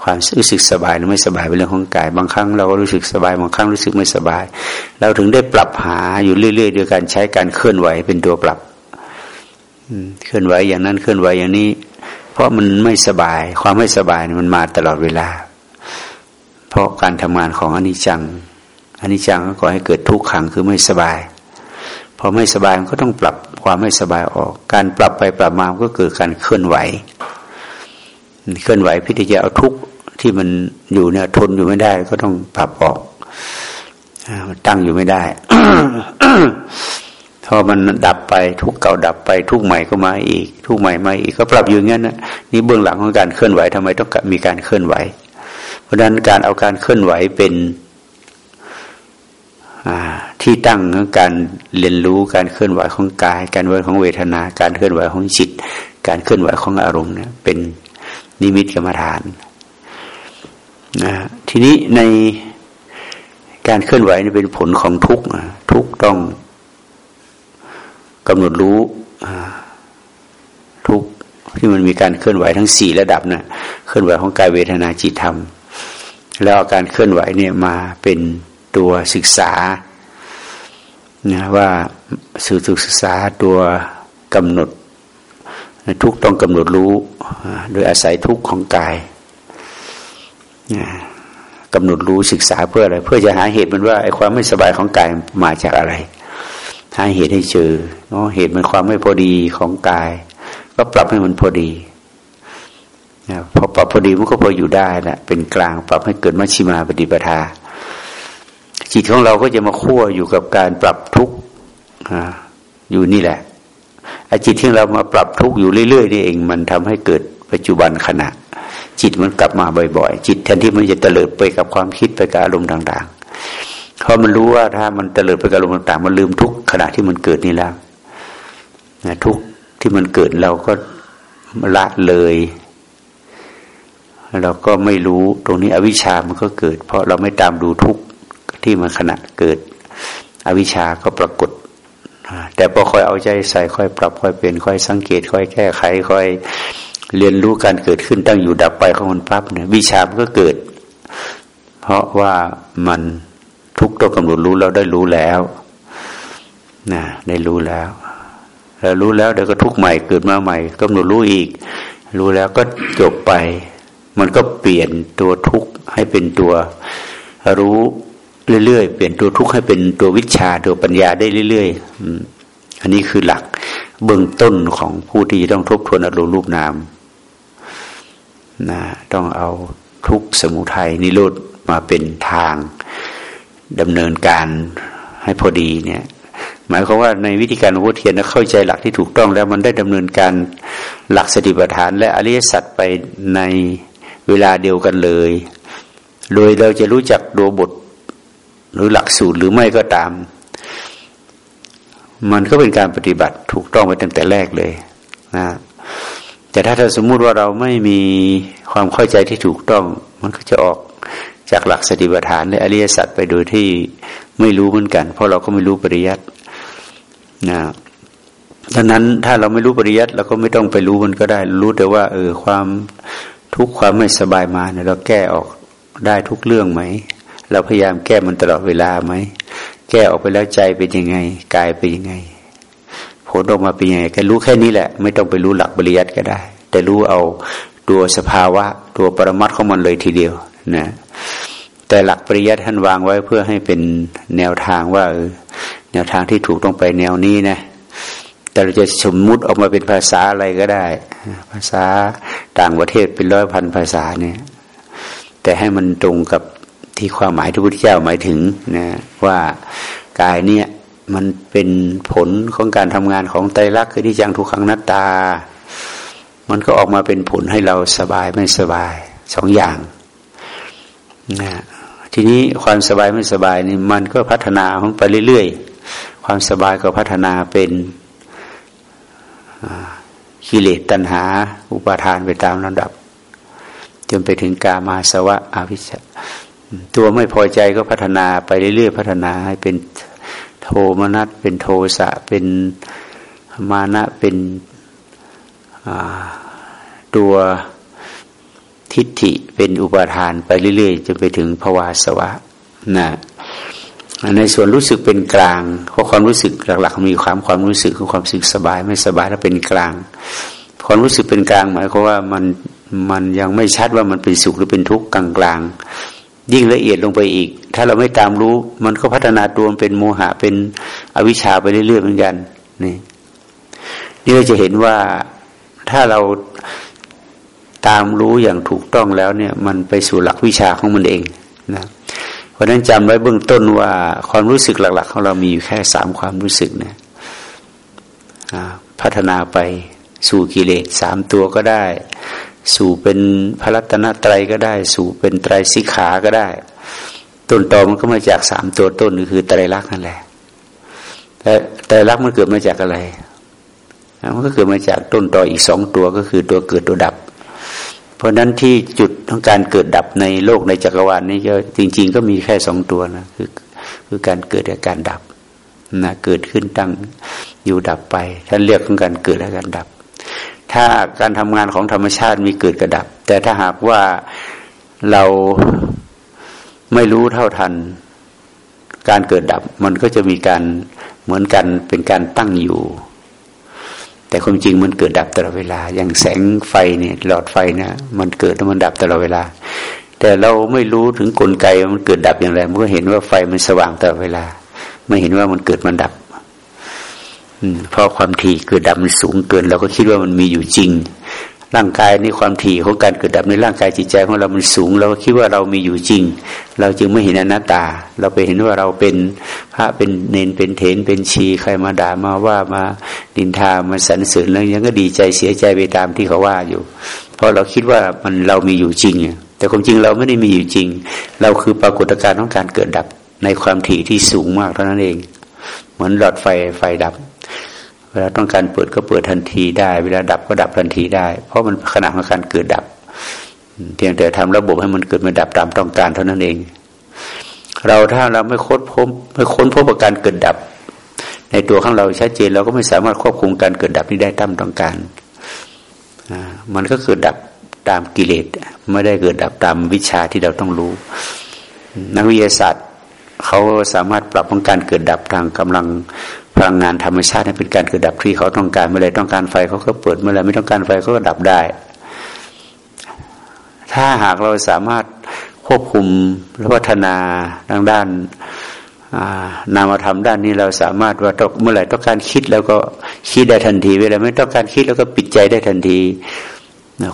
ความรู้สึกสบายหรือไม่สบายเป็นเรื่องของกาย บางครั้งเราก็รู้สึกสบาย บางครั้งรู้สึกไม่สบาย เราถึงได้ปรับหาอยู่เรื่อยๆโดยการใช้การเคลื่อนไหวเป็นตัวปรับเคลื่อนไหวอย่างนั้นเคลื่อนไหวอย่างนี้ เพราะมันไม่สบาย ความไม่สบายมันมาตลอดเวลา เพราะการทำงานของอนิจจัง อนิจจังก็ก่อให้เกิดทุกขังคือไม่สบาย พอไม่สบายมันก็ต้องปรับความไม่สบายออก การปรับไปปรับมาก็เกิดการเคลื่อนไหว เคลื่อนไหวพิธีจะเอาทุกที่มันอยู่เนี่ยทนอยู่ไม่ได้ ก็ต้องปรับออกตั้งอยู่ไม่ได้พอมันดับไปทุกเก่าดับไป ทุกใหม่ก็มาอีก ทุกใหม่มาอีกก็ปรับอยู่งั้นนะนี่เบื้องหลังของการเคลื่อนไหวทำไมต้องมีการเคลื่อนไหว เพราะฉะนั้นการเอาการเคลื่อนไหวเป็น ที่ตั้งของการเรียนรู้การเคลื่อนไหวของกาย การเคลื่อนของเวทนา การเคลื่อนไหวของจิต การเคลื่อนไหวของอารมณ์เนี่ยเป็นนิมิตกรรมฐานนะทีนี้ในการเคลื่อนไหวนี่เป็นผลของทุกทุกต้องกำหนดรู้ทุกที่มันมีการเคลื่อนไหวทั้งสี่ระดับนะเคลื่อนไหวของกายเวทนาจิตธรรม แล้วการเคลื่อนไหวเนี่ยมาเป็น ตัวศึกษานะว่าสื่อศึกษาตัวกำหนด ทุกต้องกำหนดรู้ โดยอาศัยทุกของกายกำหนดรู้ศึกษาเพื่ออะไร เพื่อจะหาเหตุมันว่าไอ้ความไม่สบายของกายมาจากอะไรหาเหตุให้เจอเนาะเหตุมันความไม่พอดีของกาย ก็ปรับให้มันพอดีพอปรับพอดีมันก็พออยู่ได้แหละเป็นกลาง ปรับให้เกิดมัชชิมาปฏิปทา จิตของเราก็จะมาคั่วอยู่กับการปรับทุกข์อยู่นี่แหละไอ้จิตที่เรามาปรับทุกข์อยู่เรื่อยๆนี่เอง มันทำให้เกิดปัจจุบันขณะ จิตมันกลับมาบ่อย ๆ จิตแทนที่มันจะเตลิดไปกับความคิดไปกับอารมณ์ต่างเพราะมันรู้ว่าถ้ามันเตลิดไปกับอารมณ์ต่างๆ มันลืมทุกขณะที่มันเกิดนี่แล้วนะทุกที่มันเกิดเราก็ละเลยเราก็ไม่รู้ตรงนี้อวิชามันก็เกิด เพราะเราไม่ตามดูทุก ที่มันขณะเกิดอวิชาก็ปรากฏ แต่พอคอยเอาใจใส่ค่อยปรับค่อยเปลี่ยนค่อยสังเกตค่อยแก้ไขค่อยเรียนรู้การเกิดขึ้นตั้งอยู่ดับไปของมันปั๊บเนี่ยวิชามันก็เกิด เพราะว่ามันทุกตัวกำหนดรู้เราได้รู้แล้วนะได้รู้แล้วเรารู้แล้วเดี๋ยวก็ทุกใหม่เกิดมาใหม่กำหนดรู้อีก รู้แล้วก็จบไป มันก็เปลี่ยนตัวทุกข์ให้เป็นตัวรู้ เรื่อยๆเปลี่ยนตัวทุกข์ให้เป็นตัววิชาตัวปัญญาได้เรื่อยๆอันนี้คือหลักเบื้องต้นของผู้ที่ต้องทบทวนอารมณ์รูปนามนะต้องเอาทุกสมุทัยนิโรธมาเป็นทางดำเนินการให้พอดีเนี่ย หมายความว่าในวิธีการวุฒิเทียนเข้าใจหลักที่ถูกต้องแล้วมันได้ดำเนินการหลักสติปัฏฐาน และอริยสัจไปในเวลาเดียวกันเลย โดยเราจะรู้จักตัวบท หรือหลักสูตรหรือไม่ก็ตาม มันก็เป็นการปฏิบัติถูกต้องไปตั้งแต่แรกเลยนะแต่ถ้าถ้าสมมุติว่าเราไม่มีความเข้าใจที่ถูกต้อง มันก็จะออกจากหลักสติปัฏฐานและอริยสัจไปโดยที่ไม่รู้เหมือนกัน เพราะเราก็ไม่รู้ปริยัตินะดังนั้นถ้าเราไม่รู้ปริยัติเราก็ไม่ต้องไปรู้มันก็ได้ รู้แต่ว่า เออความทุกข์ความไม่สบายมาเนี่ยเราแก้ออกได้ทุกเรื่องไหม เราพยายามแก้มันตลอดเวลาไหมแก้ออกไปแล้วใจเป็นยังไงกายเป็นยังไงผลออกมาเป็นยังไงแค่รู้แค่นี้แหละ ไม่ต้องไปรู้หลักปริยัติก็ได้ แต่รู้เอาตัวสภาวะ ตัวปรมัตของมันเลยทีเดียวนะแต่หลักปริยัติท่านวางไว้เพื่อให้เป็นแนวทางว่าแนวทางที่ถูกต้องไปแนวนี้นะแต่เราจะสมมุติออกมาเป็นภาษาอะไรก็ได้ ภาษาต่างประเทศเป็นร้อยพันภาษาเนี่ย แต่ให้มันตรงกับ ที่ความหมายที่พุทธเจ้าหมายถึงนะว่ากายเนี่ยมันเป็นผลของการทำงานของไตรลักษณ์คือที่จังทุกขังนัตตา มันก็ออกมาเป็นผลให้เราสบายไม่สบายสองอย่างนะทีนี้ความสบายไม่สบายนี่มันก็พัฒนาของไปเรื่อยๆ ความสบายก็พัฒนาเป็นกิเลสตัณหา อุปาทานไปตามลำดับ จนไปถึงกามาสวะอภิชา ตัวไม่พอใจก็พัฒนาไปเรื่อยๆพัฒนาให้เป็นโทมนัสเป็นโทสะเป็นมานะเป็นตัวทิฏฐิเป็นอุปาทานไปเรื่อยๆจนไปถึงภวาสวะนะในส่วนรู้สึกเป็นกลาง เพราะความรู้สึกหลักๆมีความความรู้สึกคือความรู้สึกสบายไม่สบายแล้วเป็นกลาง ความรู้สึกเป็นกลางหมายความว่ามันมันยังไม่ชัดว่ามันเป็นสุขหรือเป็นทุกข์กลางๆ ยิ่งละเอียดลงไปอีก ถ้าเราไม่ตามรู้ มันก็พัฒนาตัวเป็นโมหะเป็นอวิชชาไปเรื่อยๆเหมือนกันนี่นี่เราจะเห็นว่าถ้าเราตามรู้อย่างถูกต้องแล้วเนี่ย มันไปสู่หลักวิชาของมันเองนะเพราะนั้นจำไว้เบื้องต้นว่าความรู้สึกหลัก ๆ ของเรามีอยู่แค่สามความรู้สึกเนี่ยพัฒนาไปสู่กิเลสสามตัวก็ได้ สู่เป็นพระรัตนตรัยก็ได้ สู่เป็นไตรสิกขาก็ได้ ต้นตอมันก็มาจากสามตัวต้นคือไตรลักษณ์นั่นแหละแต่ไตรลักษณ์มันเกิดมาจากอะไรมันก็เกิดมาจากต้นตออีกสองตัวก็คือตัวเกิดตัวดับ เพราะนั้นที่จุดของการเกิดดับในโลกในจักรวาลนี้ก็จริง ๆ ก็มีแค่สองตัวนะคือคือการเกิดและการดับนะเกิดขึ้นตั้งอยู่ดับไปท่านเรียกของการเกิดและการดับ ถ้าการทำงานของธรรมชาติมีเกิดกระดับ แต่ถ้าหากว่าเราไม่รู้เท่าทัน การเกิดดับมันก็จะมีการเหมือนกันเป็นการตั้งอยู่ แต่ความจริงมันเกิดดับตลอดเวลา อย่างแสงไฟเนี่ยหลอดไฟเนี่ยมันเกิดแล้วมันดับตลอดเวลา แต่เราไม่รู้ถึงกลไกมันเกิดดับอย่างไรมันก็เห็นว่าไฟมันสว่างตลอดเวลา ไม่เห็นว่ามันเกิดมันดับ เพราะความถี่เกิดดับมันสูงเกินเราก็คิดว่ามันมีอยู่จริง ร่างกายในความถี่ของการเกิดดับในร่างกายจิตใจของเรามันสูง เราก็คิดว่าเรามีอยู่จริง เราจึงไม่เห็นอนัตตา เราไปเห็นว่าเราเป็นพระเป็นเนนเป็นเถนเป็นชีใครมาด่ามาว่ามาดินทามาสรรเสริญแล้วยังก็ดีใจเสียใจไปตามที่เขาว่าอยู่ เพราะเราคิดว่ามันเรามีอยู่จริง แต่ความจริงเราไม่ได้มีอยู่จริง เราคือปรากฏการณ์ของการเกิดดับในความถี่ที่สูงมากเท่านั้นเอง เหมือนหลอดไฟไฟดับ เวลาต้องการเปิดก็เปิดทันทีได้ เวลาดับก็ดับทันทีได้ เพราะมันขณะของการเกิดดับเพียงแต่ทำระบบให้มันเกิดมาดับตามต้องการเท่านั้นเอง เราถ้าเราไม่ค้นพบไม่ค้นพบการเกิดดับ ในตัวของเราชัดเจนเราก็ไม่สามารถควบคุมการเกิดดับนี้ได้ตามต้องการมันก็เกิดดับตามกิเลสไม่ได้เกิดดับตามวิชาที่เราต้องรู้ นักวิทยาศาสตร์ เขาสามารถปรับป้องการเกิดดับทางกำลังพลังงานธรรมชาติให้เป็นการเกิดดับที่เขาต้องการเมื่อไรต้องการไฟเขาก็เปิดเมื่อไรไม่ต้องการไฟเขาก็ดับได้ ถ้าหากเราสามารถควบคุมและพัฒนาทางด้านนามธรรมด้านนี้เราสามารถว่าเมื่อไหร่ต้องการคิดแล้วก็คิดได้ทันที เวลาไม่ต้องการคิดแล้วก็ปิดใจได้ทันที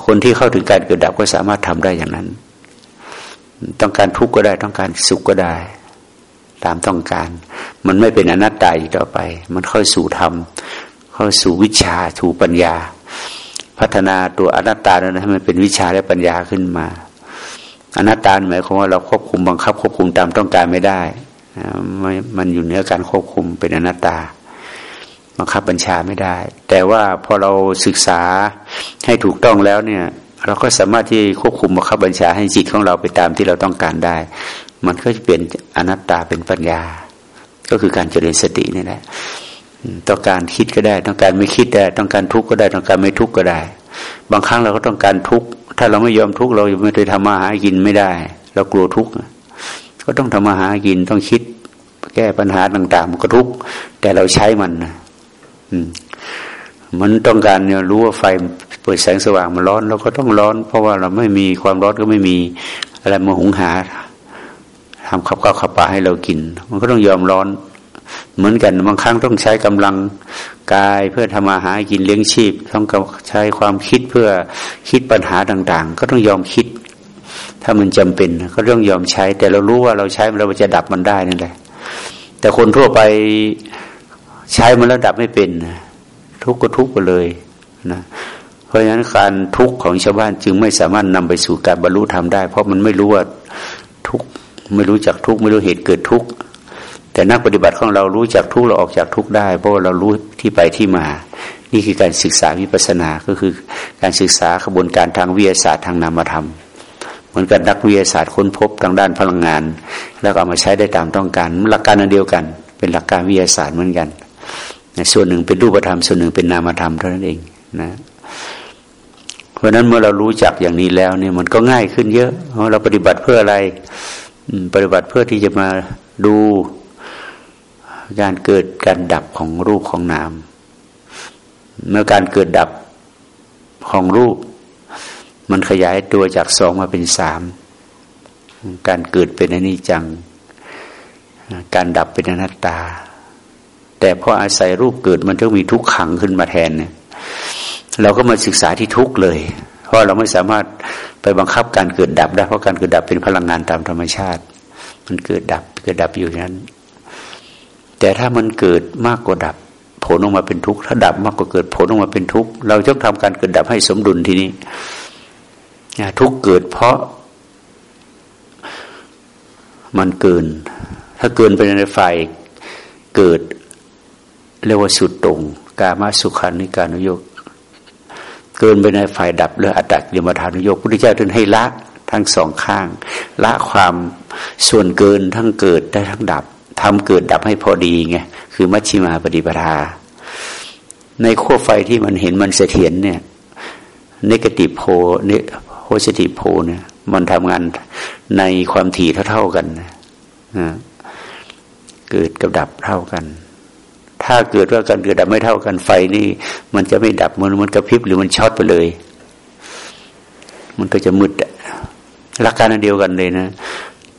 คนที่เข้าถึงการเกิดดับก็สามารถทำได้อย่างนั้น ต้องการทุกข์ก็ได้ ต้องการสุขก็ได้ ตามต้องการ มันไม่เป็นอนัตตาอีกต่อไป มันเข้าสู่ธรรม เข้าสู่วิชาถูปัญญา พัฒนาตัวอนัตตานั้นให้มันเป็นวิชาและปัญญาขึ้นมา อนัตตาหมายความว่าเราควบคุมบังคับ ควบคุมตามต้องการไม่ได้มันอยู่เหนือการควบคุมเป็นอนัตตาบังคับบัญชาไม่ได้ แต่ว่าพอเราศึกษาให้ถูกต้องแล้วเนี่ย เราก็สามารถที่ควบคุมบังคับบัญชาให้จิตของเราไปตามที่เราต้องการได้ มันก็จะเปลี่ยนอนัตตาเป็นปัญญา ก็คือการเจริญสตินี่แหละต้องการคิดก็ได้ ต้องการไม่คิดได้ ต้องการทุกข์ก็ได้ ต้องการไม่ทุกข์ก็ได้ บางครั้งเราก็ต้องการทุกข์ถ้าเราไม่ยอมทุกข์เราไม่ได้ทำมาหากินไม่ได้ เรากลัวทุกข์ก็ต้องทำมาหากินต้องคิด แก้ปัญหาต่างๆมันก็ทุกข์แต่เราใช้มันนะมันต้องการเนี่ยรู้ว่าไฟเปิดแสงสว่างมันร้อนเราก็ต้องร้อน เพราะว่าเราไม่มีความร้อนก็ไม่มีอะไรมาหุงหา ทำขับข้าวขับปลาให้เรากิน มันก็ต้องยอมร้อน เหมือนกันบางครั้งต้องใช้กำลังกายเพื่อทำมาหากินเลี้ยงชีพ ต้องใช้ความคิดเพื่อคิดปัญหาต่าง ๆ ก็ต้องยอมคิด ถ้ามันจำเป็น ก็ต้องยอมใช้ แต่เรารู้ว่าเราใช้เราจะดับมันได้นั่นแหละ แต่คนทั่วไปใช้มันแล้วดับไม่เป็น ทุกข์ก็ทุกข์ไปเลยนะเพราะฉะนั้นการทุกข์ของชาวบ้านจึงไม่สามารถนำไปสู่การบรรลุธรรมได้ เพราะมันไม่รู้ว่าทุกข์ ไม่รู้จักทุกข์ไม่รู้เหตุเกิดทุกข์แต่นักปฏิบัติของเรารู้จักทุกข์เราออกจากทุกข์ได้ เพราะาเรารู้ที่ไปที่มา นี่คือการศึกษาวิปัสนาก็คือการศึกษากระบวนการทางวิทยาศาสตร์ทางนามธรรม เหมือนกับนักวิทยาศาสตร์ค้นพบทางด้านพลังงาน แล้วเอามาใช้ได้ตามต้องการหลักการอันเดียวกัน เป็นหลักการวิทยาศาสตร์เหมือนกันส่วนหนึ่งเป็นรูปธรรมส่วนหนึ่งเป็นนามธรรมเท่านั้นเองนะเพราะนั้นเมื่อเรารู้จักอย่างนี้แล้วเนี่ยมันก็ง่ายขึ้นเยอะเพราะเราปฏิบัติเพื่ออะไร ปฏิบัติเพื่อที่จะมาดูการเกิดการดับของรูปของนามเมื่อการเกิดดับของรูป มันขยายตัวจากสองมาเป็นสามการเกิดเป็นอนิจจัง การดับเป็นอนัตตา แต่พออาศัยรูปเกิดมันต้องมีทุกขังขึ้นมาแทนเนี่ยเราก็มาศึกษาที่ทุกเลย เพราะเราไม่สามารถ ไปบังคับการเกิดดับได้เพราะการเกิดดับเป็นพลังงานตามธรรมชาติ มันเกิดดับเกิดดับอยู่นั้น แต่ถ้ามันเกิดมากกว่าดับ ผลออกมาเป็นทุกข์ถ้าดับมากกว่าเกิดผลออกมาเป็นทุกข์เราต้องทำการเกิดดับให้สมดุลทีนี้ทุกข์เกิดเพราะมันเกิน ถ้าเกินไปในฝ่ายเกิดเรียกว่าสุดตรง กามาสุขานิการุโยก เกินไปในฝ่ายดับเรืออัตตกิลมาทานุโยกพุทธเจ้าถึงให้ละทั้งสองข้าง ละความส่วนเกินทั้งเกิดได้ทั้งดับทำเกิดดับให้พอดีไงคือมัชชิมาปฏิปทา ในขั้วไฟที่มันเห็นมันเสถียรเนี่ยเนกติโพเนโพสติโพเนี่ย มันทำงานในความถี่เท่าๆกันนะเกิดกับดับเท่ากัน ถ้าเกิดว่าการเกิดดับไม่เท่ากันไฟนี่ มันจะไม่ดับมันมันกระพริบหรือมันช็อตไปเลย มันก็จะมืดหลักการเดียวกันเลยนะ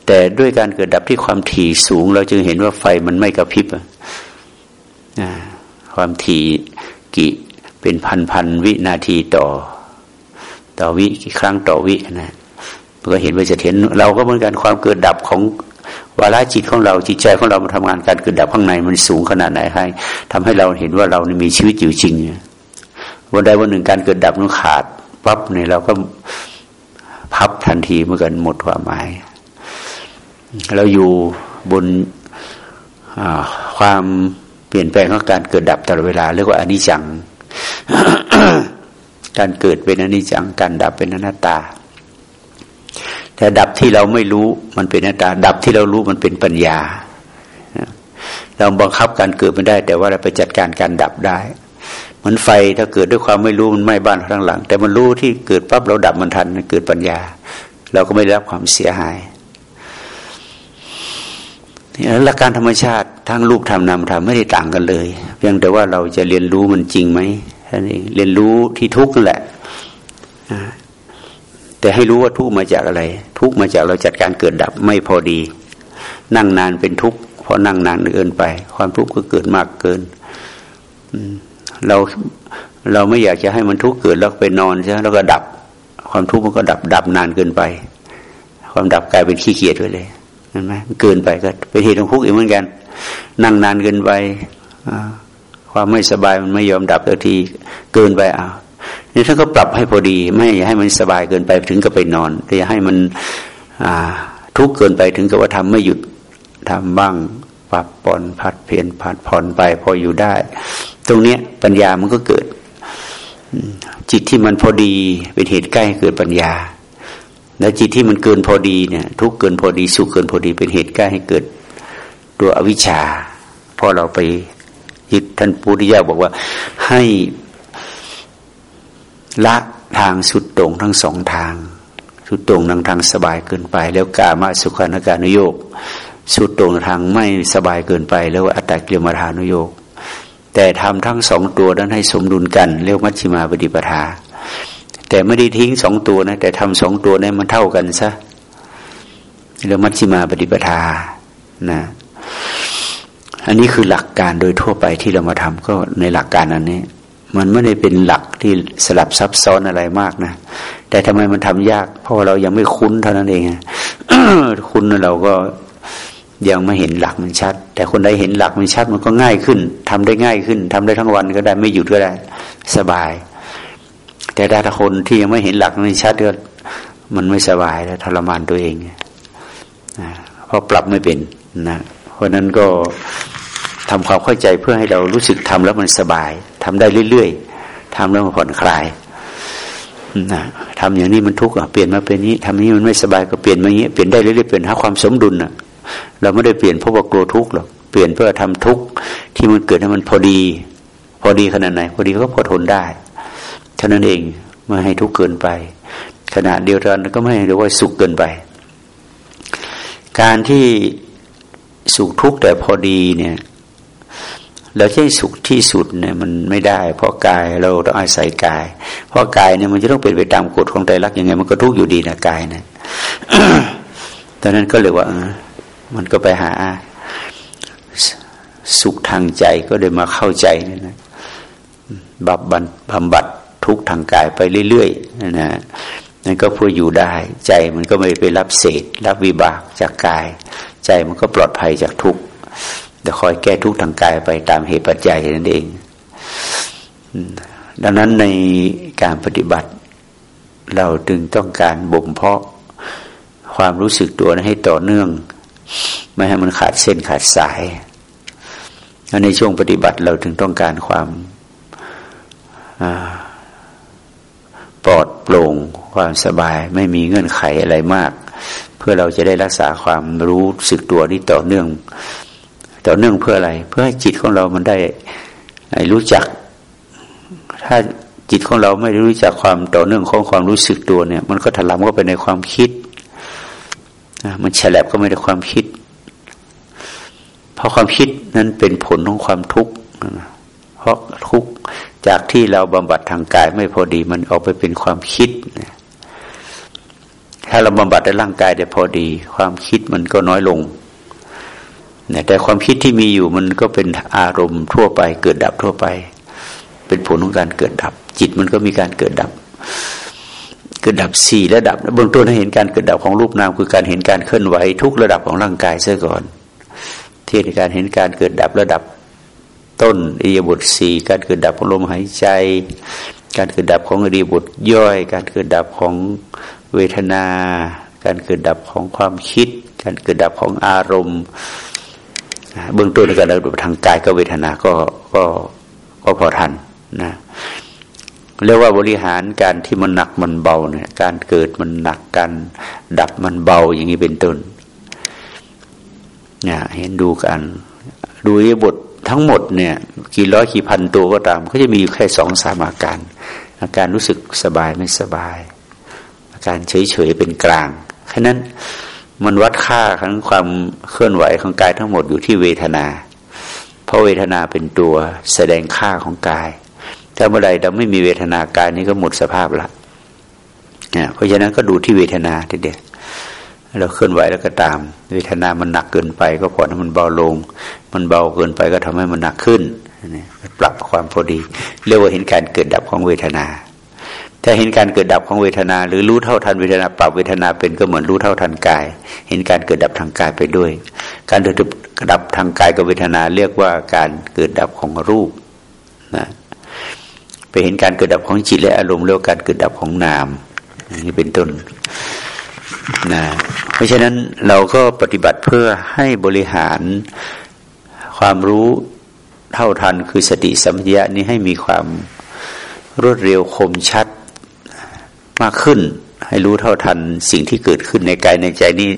แต่ด้วยการเกิดดับที่ความถี่สูง เราจึงเห็นว่าไฟมันไม่กระพริบความถี่กี่เป็นพันพันวินาทีต่อ ต่อวิกี่ครั้งต่อวินะก็เห็นว่าจะเห็นเราก็เหมือนกันความเกิดดับของ วาระจิตของเราจิตใจของเรามาทำงานการเกิดดับข้างในมันสูงขนาดไหนให้ทำให้เราเห็นว่าเรามีชีวิตอยู่จริงวันใดวันหนึ่งการเกิดดับนั้นขาดปั๊บเนี่ยเราก็พับทันทีเมื่อกันหมดความหมาย เราอยู่บนความเปลี่ยนแปลงของการเกิดดับตลอดเวลาเรียกว่าอนิจจัง การเกิดเป็นอนิจจัง การดับเป็นอนัตตา แต่ดับที่เราไม่รู้มันเป็นหน้าตา ดับที่เรารู้มันเป็นปัญญา เราบังคับการเกิดไม่ได้ แต่ว่าเราไปจัดการการดับได้มือนไฟถ้าเกิดด้วยความไม่รู้มันไหม้บ้านข้างหลัง แต่มันรู้ที่เกิดปั๊บเราดับมันทันเกิดปัญญา เราก็ไม่ได้รับความเสียหายหลักการธรรมชาติทั้งรูปธรรมนามธรรมไม่ได้ต่างกันเลย เพียงแต่ว่าเราจะเรียนรู้มันจริงไหมท่านเองเรียนรู้ที่ทุกข์นั่นแหละ แต่ให้รู้ว่าทุกมาจากอะไร ทุกมาจากเราจัดการเกิดดับไม่พอดี นั่งนานเป็นทุกข์พอนั่งนานเกินไป ความทุกข์ก็เกิดมากเกินเราเราไม่อยากจะให้มันทุกข์เกิดแล้วไปนอนใช่ไหมแล้วก็ดับ ความทุกข์มันก็ดับดับนานเกินไป ความดับกลายเป็นขี้เกียจไปเลยเห็นไหมเกินไปก็เป็นเหตุของทุกข์อีกเหมือนกัน นั่งนานเกินไปความไม่สบายมันไม่ยอมดับสักทีเกินไปอ่า นี่ท่านก็ปรับให้พอดี ไม่อย่าให้มันสบายเกินไปถึงกับไปนอน แต่อย่าให้มันทุกข์เกินไปถึงกับว่าทำไม่หยุดทำบ้างปรับปอนผัดเพียนผัดผ่อนไปพออยู่ได้ ตรงเนี้ยปัญญามันก็เกิด จิตที่มันพอดีเป็นเหตุใกล้เกิดปัญญา แล้วจิตที่มันเกินพอดีเนี่ย ทุกเกินพอดีสุขเกินพอดีเป็นเหตุใกล้ให้เกิดตัวอวิชชาพอเราไปยึดท่านปุริยาบอกว่าให้ ละทางสุดตรงทั้งสองทาง สุดตรงทางทางสบายเกินไป แล้วกามาสุขานการนุโยกสุดตรงทางไม่สบายเกินไป แล้วอัตตกิลมาทานุโยกแต่ทำทั้งสองตัวนั้นให้สมดุลกันเรียกมัชฌิมาปฏิปทา แต่ไม่ได้ทิ้งสองตัวนะ แต่ทำสองตัวนี้มันเท่ากันซะเรียกมัชฌิมาปฏิปทานะอันนี้คือหลักการโดยทั่วไปที่เรามาทำก็ในหลักการอันนี้ มันไม่ได้เป็นหลักที่สลับซับซ้อนอะไรมากนะ แต่ทำไมมันทำยาก เพราะเรายังไม่คุ้นเท่านั้นเองคุ้นเราก็ยังไม่เห็นหลักมันชัด แต่คนใดเห็นหลักมันชัดมันก็ง่ายขึ้นทำได้ง่ายขึ้นทำได้ทั้งวันก็ได้ไม่หยุดก็ได้สบาย แต่ถ้าคนที่ยังไม่เห็นหลักมันชัดก็มันไม่สบายแล้วทรมานตัวเองนะเพราะปรับไม่เป็นนะเพราะนั้นก็ ทำความเข้าใจเพื่อให้เรารู้สึกทำแล้วมันสบายทำได้เรื่อยๆทำแล้วมันผ่อนคลายนะทำอย่างนี้มันทุกข์อะเปลี่ยนมาเป็นนี้ทำนี้มันไม่สบายก็เปลี่ยนมาอย่างนี้เปลี่ยนได้เรื่อยๆเปลี่ยนหาความสมดุลอะ เราไม่ได้เปลี่ยนเพราะว่ากลัวทุกข์หรอกเปลี่ยนเพื่อทำทุกข์ที่มันเกิดให้มันพอดี พอดีขนาดไหน พอดีก็พอทนได้เท่านั้นเองไม่ให้ทุกข์เกินไป ขณะเดียวกันก็ไม่ให้เรียกว่าสุขเกินไป การที่สุขทุกข์แต่พอดีเนี่ย เราจะสุขที่สุดเนี่ยมันไม่ได้ เพราะกายเราต้องอาศัยกาย เพราะกายเนี่ยมันจะต้องเป็นไปตามกฎของใจรักยังไง มันก็ทุกข์อยู่ดีนะกายนะตอนนั้นก็เลยว่ามันก็ไปหาสุขทางใจก็เลยมาเข้าใจนี่นะบับบำบำบัดทุกทางกายไปเรื่อยๆนะนั่นก็เพื่ออยู่ได้ ใจมันก็ไม่ไปรับเศษ รับวิบากจากกาย ใจมันก็ปลอดภัยจากทุกข์ จะคอยแก้ทุกข์ทางกายไปตามเหตุปัจจัยนั่นเอง ดังนั้นในการปฏิบัติ เราจึงต้องการบ่มเพาะความรู้สึกตัวให้ต่อเนื่อง ไม่ให้มันขาดเส้นขาดสายในช่วงปฏิบัติเราถึงต้องการความปลอดโปร่งความสบาย ไม่มีเงื่อนไขอะไรมาก เพื่อเราจะได้รักษาความรู้สึกตัวที่ต่อเนื่อง ต่อเนื่องเพื่ออะไร เพื่อให้จิตของเรามันได้รู้จัก ถ้าจิตของเราไม่รู้จักความต่อเนื่องของความรู้สึกตัวเนี่ย มันก็ถลำเข้าไปในความคิดมันฉลับก็ไม่ได้ความคิด เพราะความคิดนั้นเป็นผลของความทุกข์เพราะทุกข์จากที่เราบำบัดทางกายไม่พอดีมันออกไปเป็นความคิด ถ้าเราบำบัดในร่างกายได้พอดี ความคิดมันก็น้อยลง แต่ความคิดที่มีอยู่มันก็เป็นอารมณ์ทั่วไป เกิดดับทั่วไป เป็นผลของการเกิดดับ จิตมันก็มีการเกิดดับ เกิดดับสี่ระดับเบื้องต้นให้เห็นการเกิดดับของรูปนามคือการเห็นการเคลื่อนไหวทุกระดับของร่างกายเสียก่อน ที่ในการเห็นการเกิดดับระดับต้นอิยบทสี่การเกิดดับของลมหายใจ การเกิดดับของอิยบทย่อย การเกิดดับของเวทนา การเกิดดับของความคิด การเกิดดับของอารมณ์ เบื้องต้นในการดูทางกายก็เวทนาก็ก็ก็พอทันนะเรียกว่าบริหารการที่มันหนักมันเบาเนี่ยการเกิดมันหนักการดับมันเบาอย่างนี้เป็นต้นเนี่ยเห็นดูกันดูบททั้งหมดเนี่ยกี่ร้อยกี่พันตัวก็ตาม ก็จะมีอยู่แค่สองสามอาการ อาการรู้สึกสบายไม่สบาย อาการเฉยเฉยเป็นกลางแค่นั้น มันวัดค่าทั้งความเคลื่อนไหวของกายทั้งหมดอยู่ที่เวทนา เพราะเวทนาเป็นตัวแสดงค่าของกาย ถ้าเมื่อไรเราไม่มีเวทนากายนี้ก็หมดสภาพละเนี่ยเพราะฉะนั้นก็ดูที่เวทนาทีเดียวเราเคลื่อนไหวแล้วก็ตาม เวทนามันหนักเกินไป ก็พอให้มันเบาลง มันเบาเกินไปก็ทำให้มันหนักขึ้นนี่ปรับความพอดี เรียกว่าเห็นการเกิดดับของเวทนา ถ้าเห็นการเกิดดับของเวทนา หรือรู้เท่าทันเวทนาปรับเวทนาเป็นก็เหมือนรู้เท่าทันกาย เห็นการเกิดดับทางกายไปด้วย การเกิดดับทางกายกับเวทนาเรียกว่าการเกิดดับของรูปนะไปเห็นการเกิดดับของจิตและอารมณ์เรียกว่าการเกิดดับของนามนี่เป็นต้นนะเพราะฉะนั้นเราก็ปฏิบัติเพื่อให้บริหารความรู้เท่าทันคือสติสัมปชัญญะนี้ให้มีความรวดเร็วคมชัด มากขึ้น ให้รู้เท่าทันสิ่งที่เกิดขึ้นในกายในใจนี้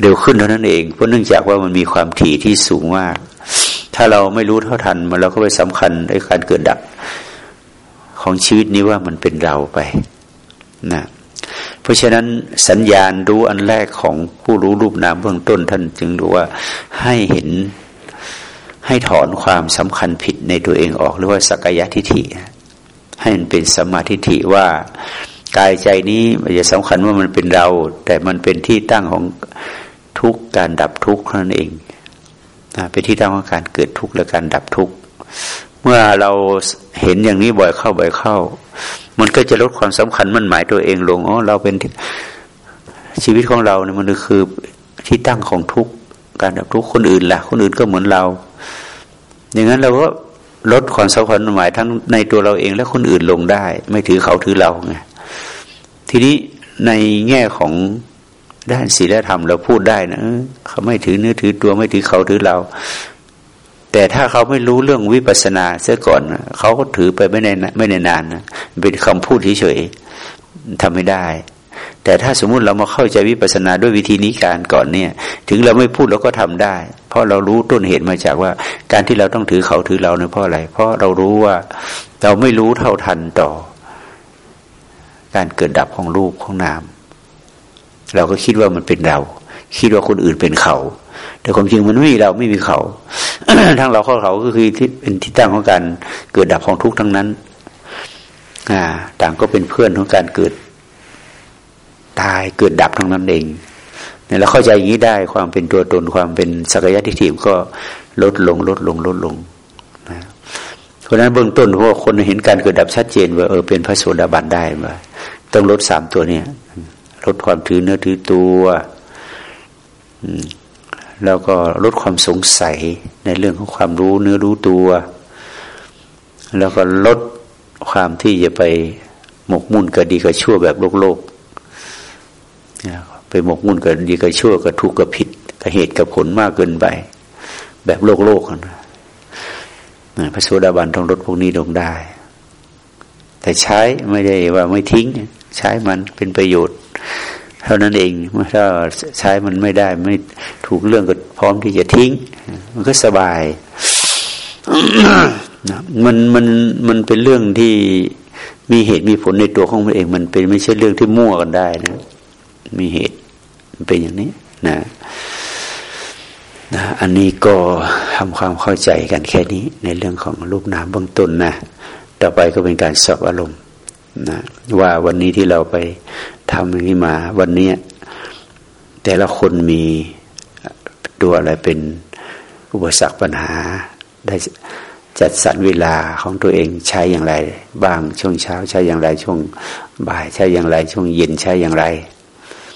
เร็วขึ้นเท่านั้นเอง เพราะเนื่องจากว่ามันมีความถี่ที่สูงมาก ถ้าเราไม่รู้เท่าทันมันเราก็ไปสำคัญในการเกิดดับของชีวิตนี้ว่ามันเป็นเราไปนะเพราะฉะนั้นสัญญาณรู้อันแรกของผู้รู้รูปนามเบื้องต้นท่านจึงรู้ว่าให้เห็นให้ถอนความสำคัญผิดในตัวเองออก หรือว่าสักยะทิฏฐิให้มันเป็นสมาธิฐิว่า กายใจนี้มันจะสำคัญว่ามันเป็นเรา แต่มันเป็นที่ตั้งของทุกการดับทุกนั่นเองเป็นที่ตั้งของการเกิดทุกข์และการดับทุกข์เมื่อเราเห็นอย่างนี้บ่อยเข้าบ่อยเข้า มันก็จะลดความสำคัญมันหมายตัวเองลงอ๋อเราเป็นชีวิตของเราเนี่ยมันคือที่ตั้งของทุกการดับทุกคนอื่นละ่ะ คนอื่นก็เหมือนเรา อย่างนั้นเราก็ลดความสำคัญหมายทั้งในตัวเราเองและคนอื่นลงได้ ไม่ถือเขาถือเราไง ทีนี้ในแง่ของด้านศีลธรรมเราพูดได้นะเขาไม่ถือเนื้อถือตัวไม่ถือเขาถือเรา แต่ถ้าเขาไม่รู้เรื่องวิปัสสนาเสียก่อนเขาก็ถือไปไม่ในไม่ในนานนะเป็นคำพูดเฉยๆทำไม่ได้ แต่ถ้าสมมุติเรามาเข้าใจวิปัสสนาด้วยวิธีนี้การก่อนเนี่ย ถึงเราไม่พูดเราก็ทำได้ เพราะเรารู้ต้นเหตุมาจากว่า การที่เราต้องถือเขาถือเราเนี่ยเพราะอะไร เพราะเรารู้ว่าเราไม่รู้เท่าทันต่อ การเกิดดับของรูปของนาม เราก็คิดว่ามันเป็นเรา คิดว่าคนอื่นเป็นเขา แต่ความจริงมันไม่มีเราไม่มีเขาทั้งเราเขาเขาก็คือที่เป็นที่ตั้งของการเกิดดับของทุกข์ทั้งนั้น อ่า ต่างก็เป็นเพื่อนของการเกิด ตายเกิดดับทั้งนั้นเองเนี่ยเราเข้าใจอย่างนี้ได้ความเป็นตัวตนความเป็นสักยะทิฏฐิก็ลดลงลดลงลดลงนะเพราะฉะนั้นเบื้องต้นพราคนเห็นการเกิดดับชัดเจนว่าเออเป็นพระโสดาบันได้มา ต้องลดสามตัวเนี่ยลดความถือเนื้อถือตัวแล้วก็ลดความสงสัยในเรื่องของความรู้เนื้อรู้ตัว แล้วก็ลดความที่จะไปหมกมุ่นกับดีกับชั่วแบบโลกโลกไปหมกมุ่นกับดีกับชั่วกับถูกกับผิดกับเหตุกับผลมากเกินไป แบบโลกโลกนะพระโสดาบันต้องลดพวกนี้ลงได้ แต่ใช้ไม่ได้ว่าไม่ทิ้ง ใช้มันเป็นประโยชน์ เท่านั้นเองถ้าใช้มันไม่ได้ไม่ถูกเรื่องก็พร้อมที่จะทิ้ง มันก็สบายมันมันมันเป็นเรื่องที่มีเหตุมีผลในตัวของมันเอง มันเป็นไม่ใช่เรื่องที่มั่วกันได้นะ มีเหตุเป็นอย่างนี้นะนะอันนี้ก็ทำความเข้าใจกันแค่นี้ ในเรื่องของรูปนามเบื้องต้นนะ ต่อไปก็เป็นการสอบอารมณ์ นะว่าวันนี้ที่เราไปทำอย่างนี้มา วันนี้แต่ละคนมีตัวอะไรเป็นอุปสรรคปัญหา ได้จัดสรรเวลาของตัวเองใช้อย่างไร บ้างช่วงเช้าใช้อย่างไร ช่วงบ่ายใช้อย่างไร ช่วงเย็นใช้อย่างไร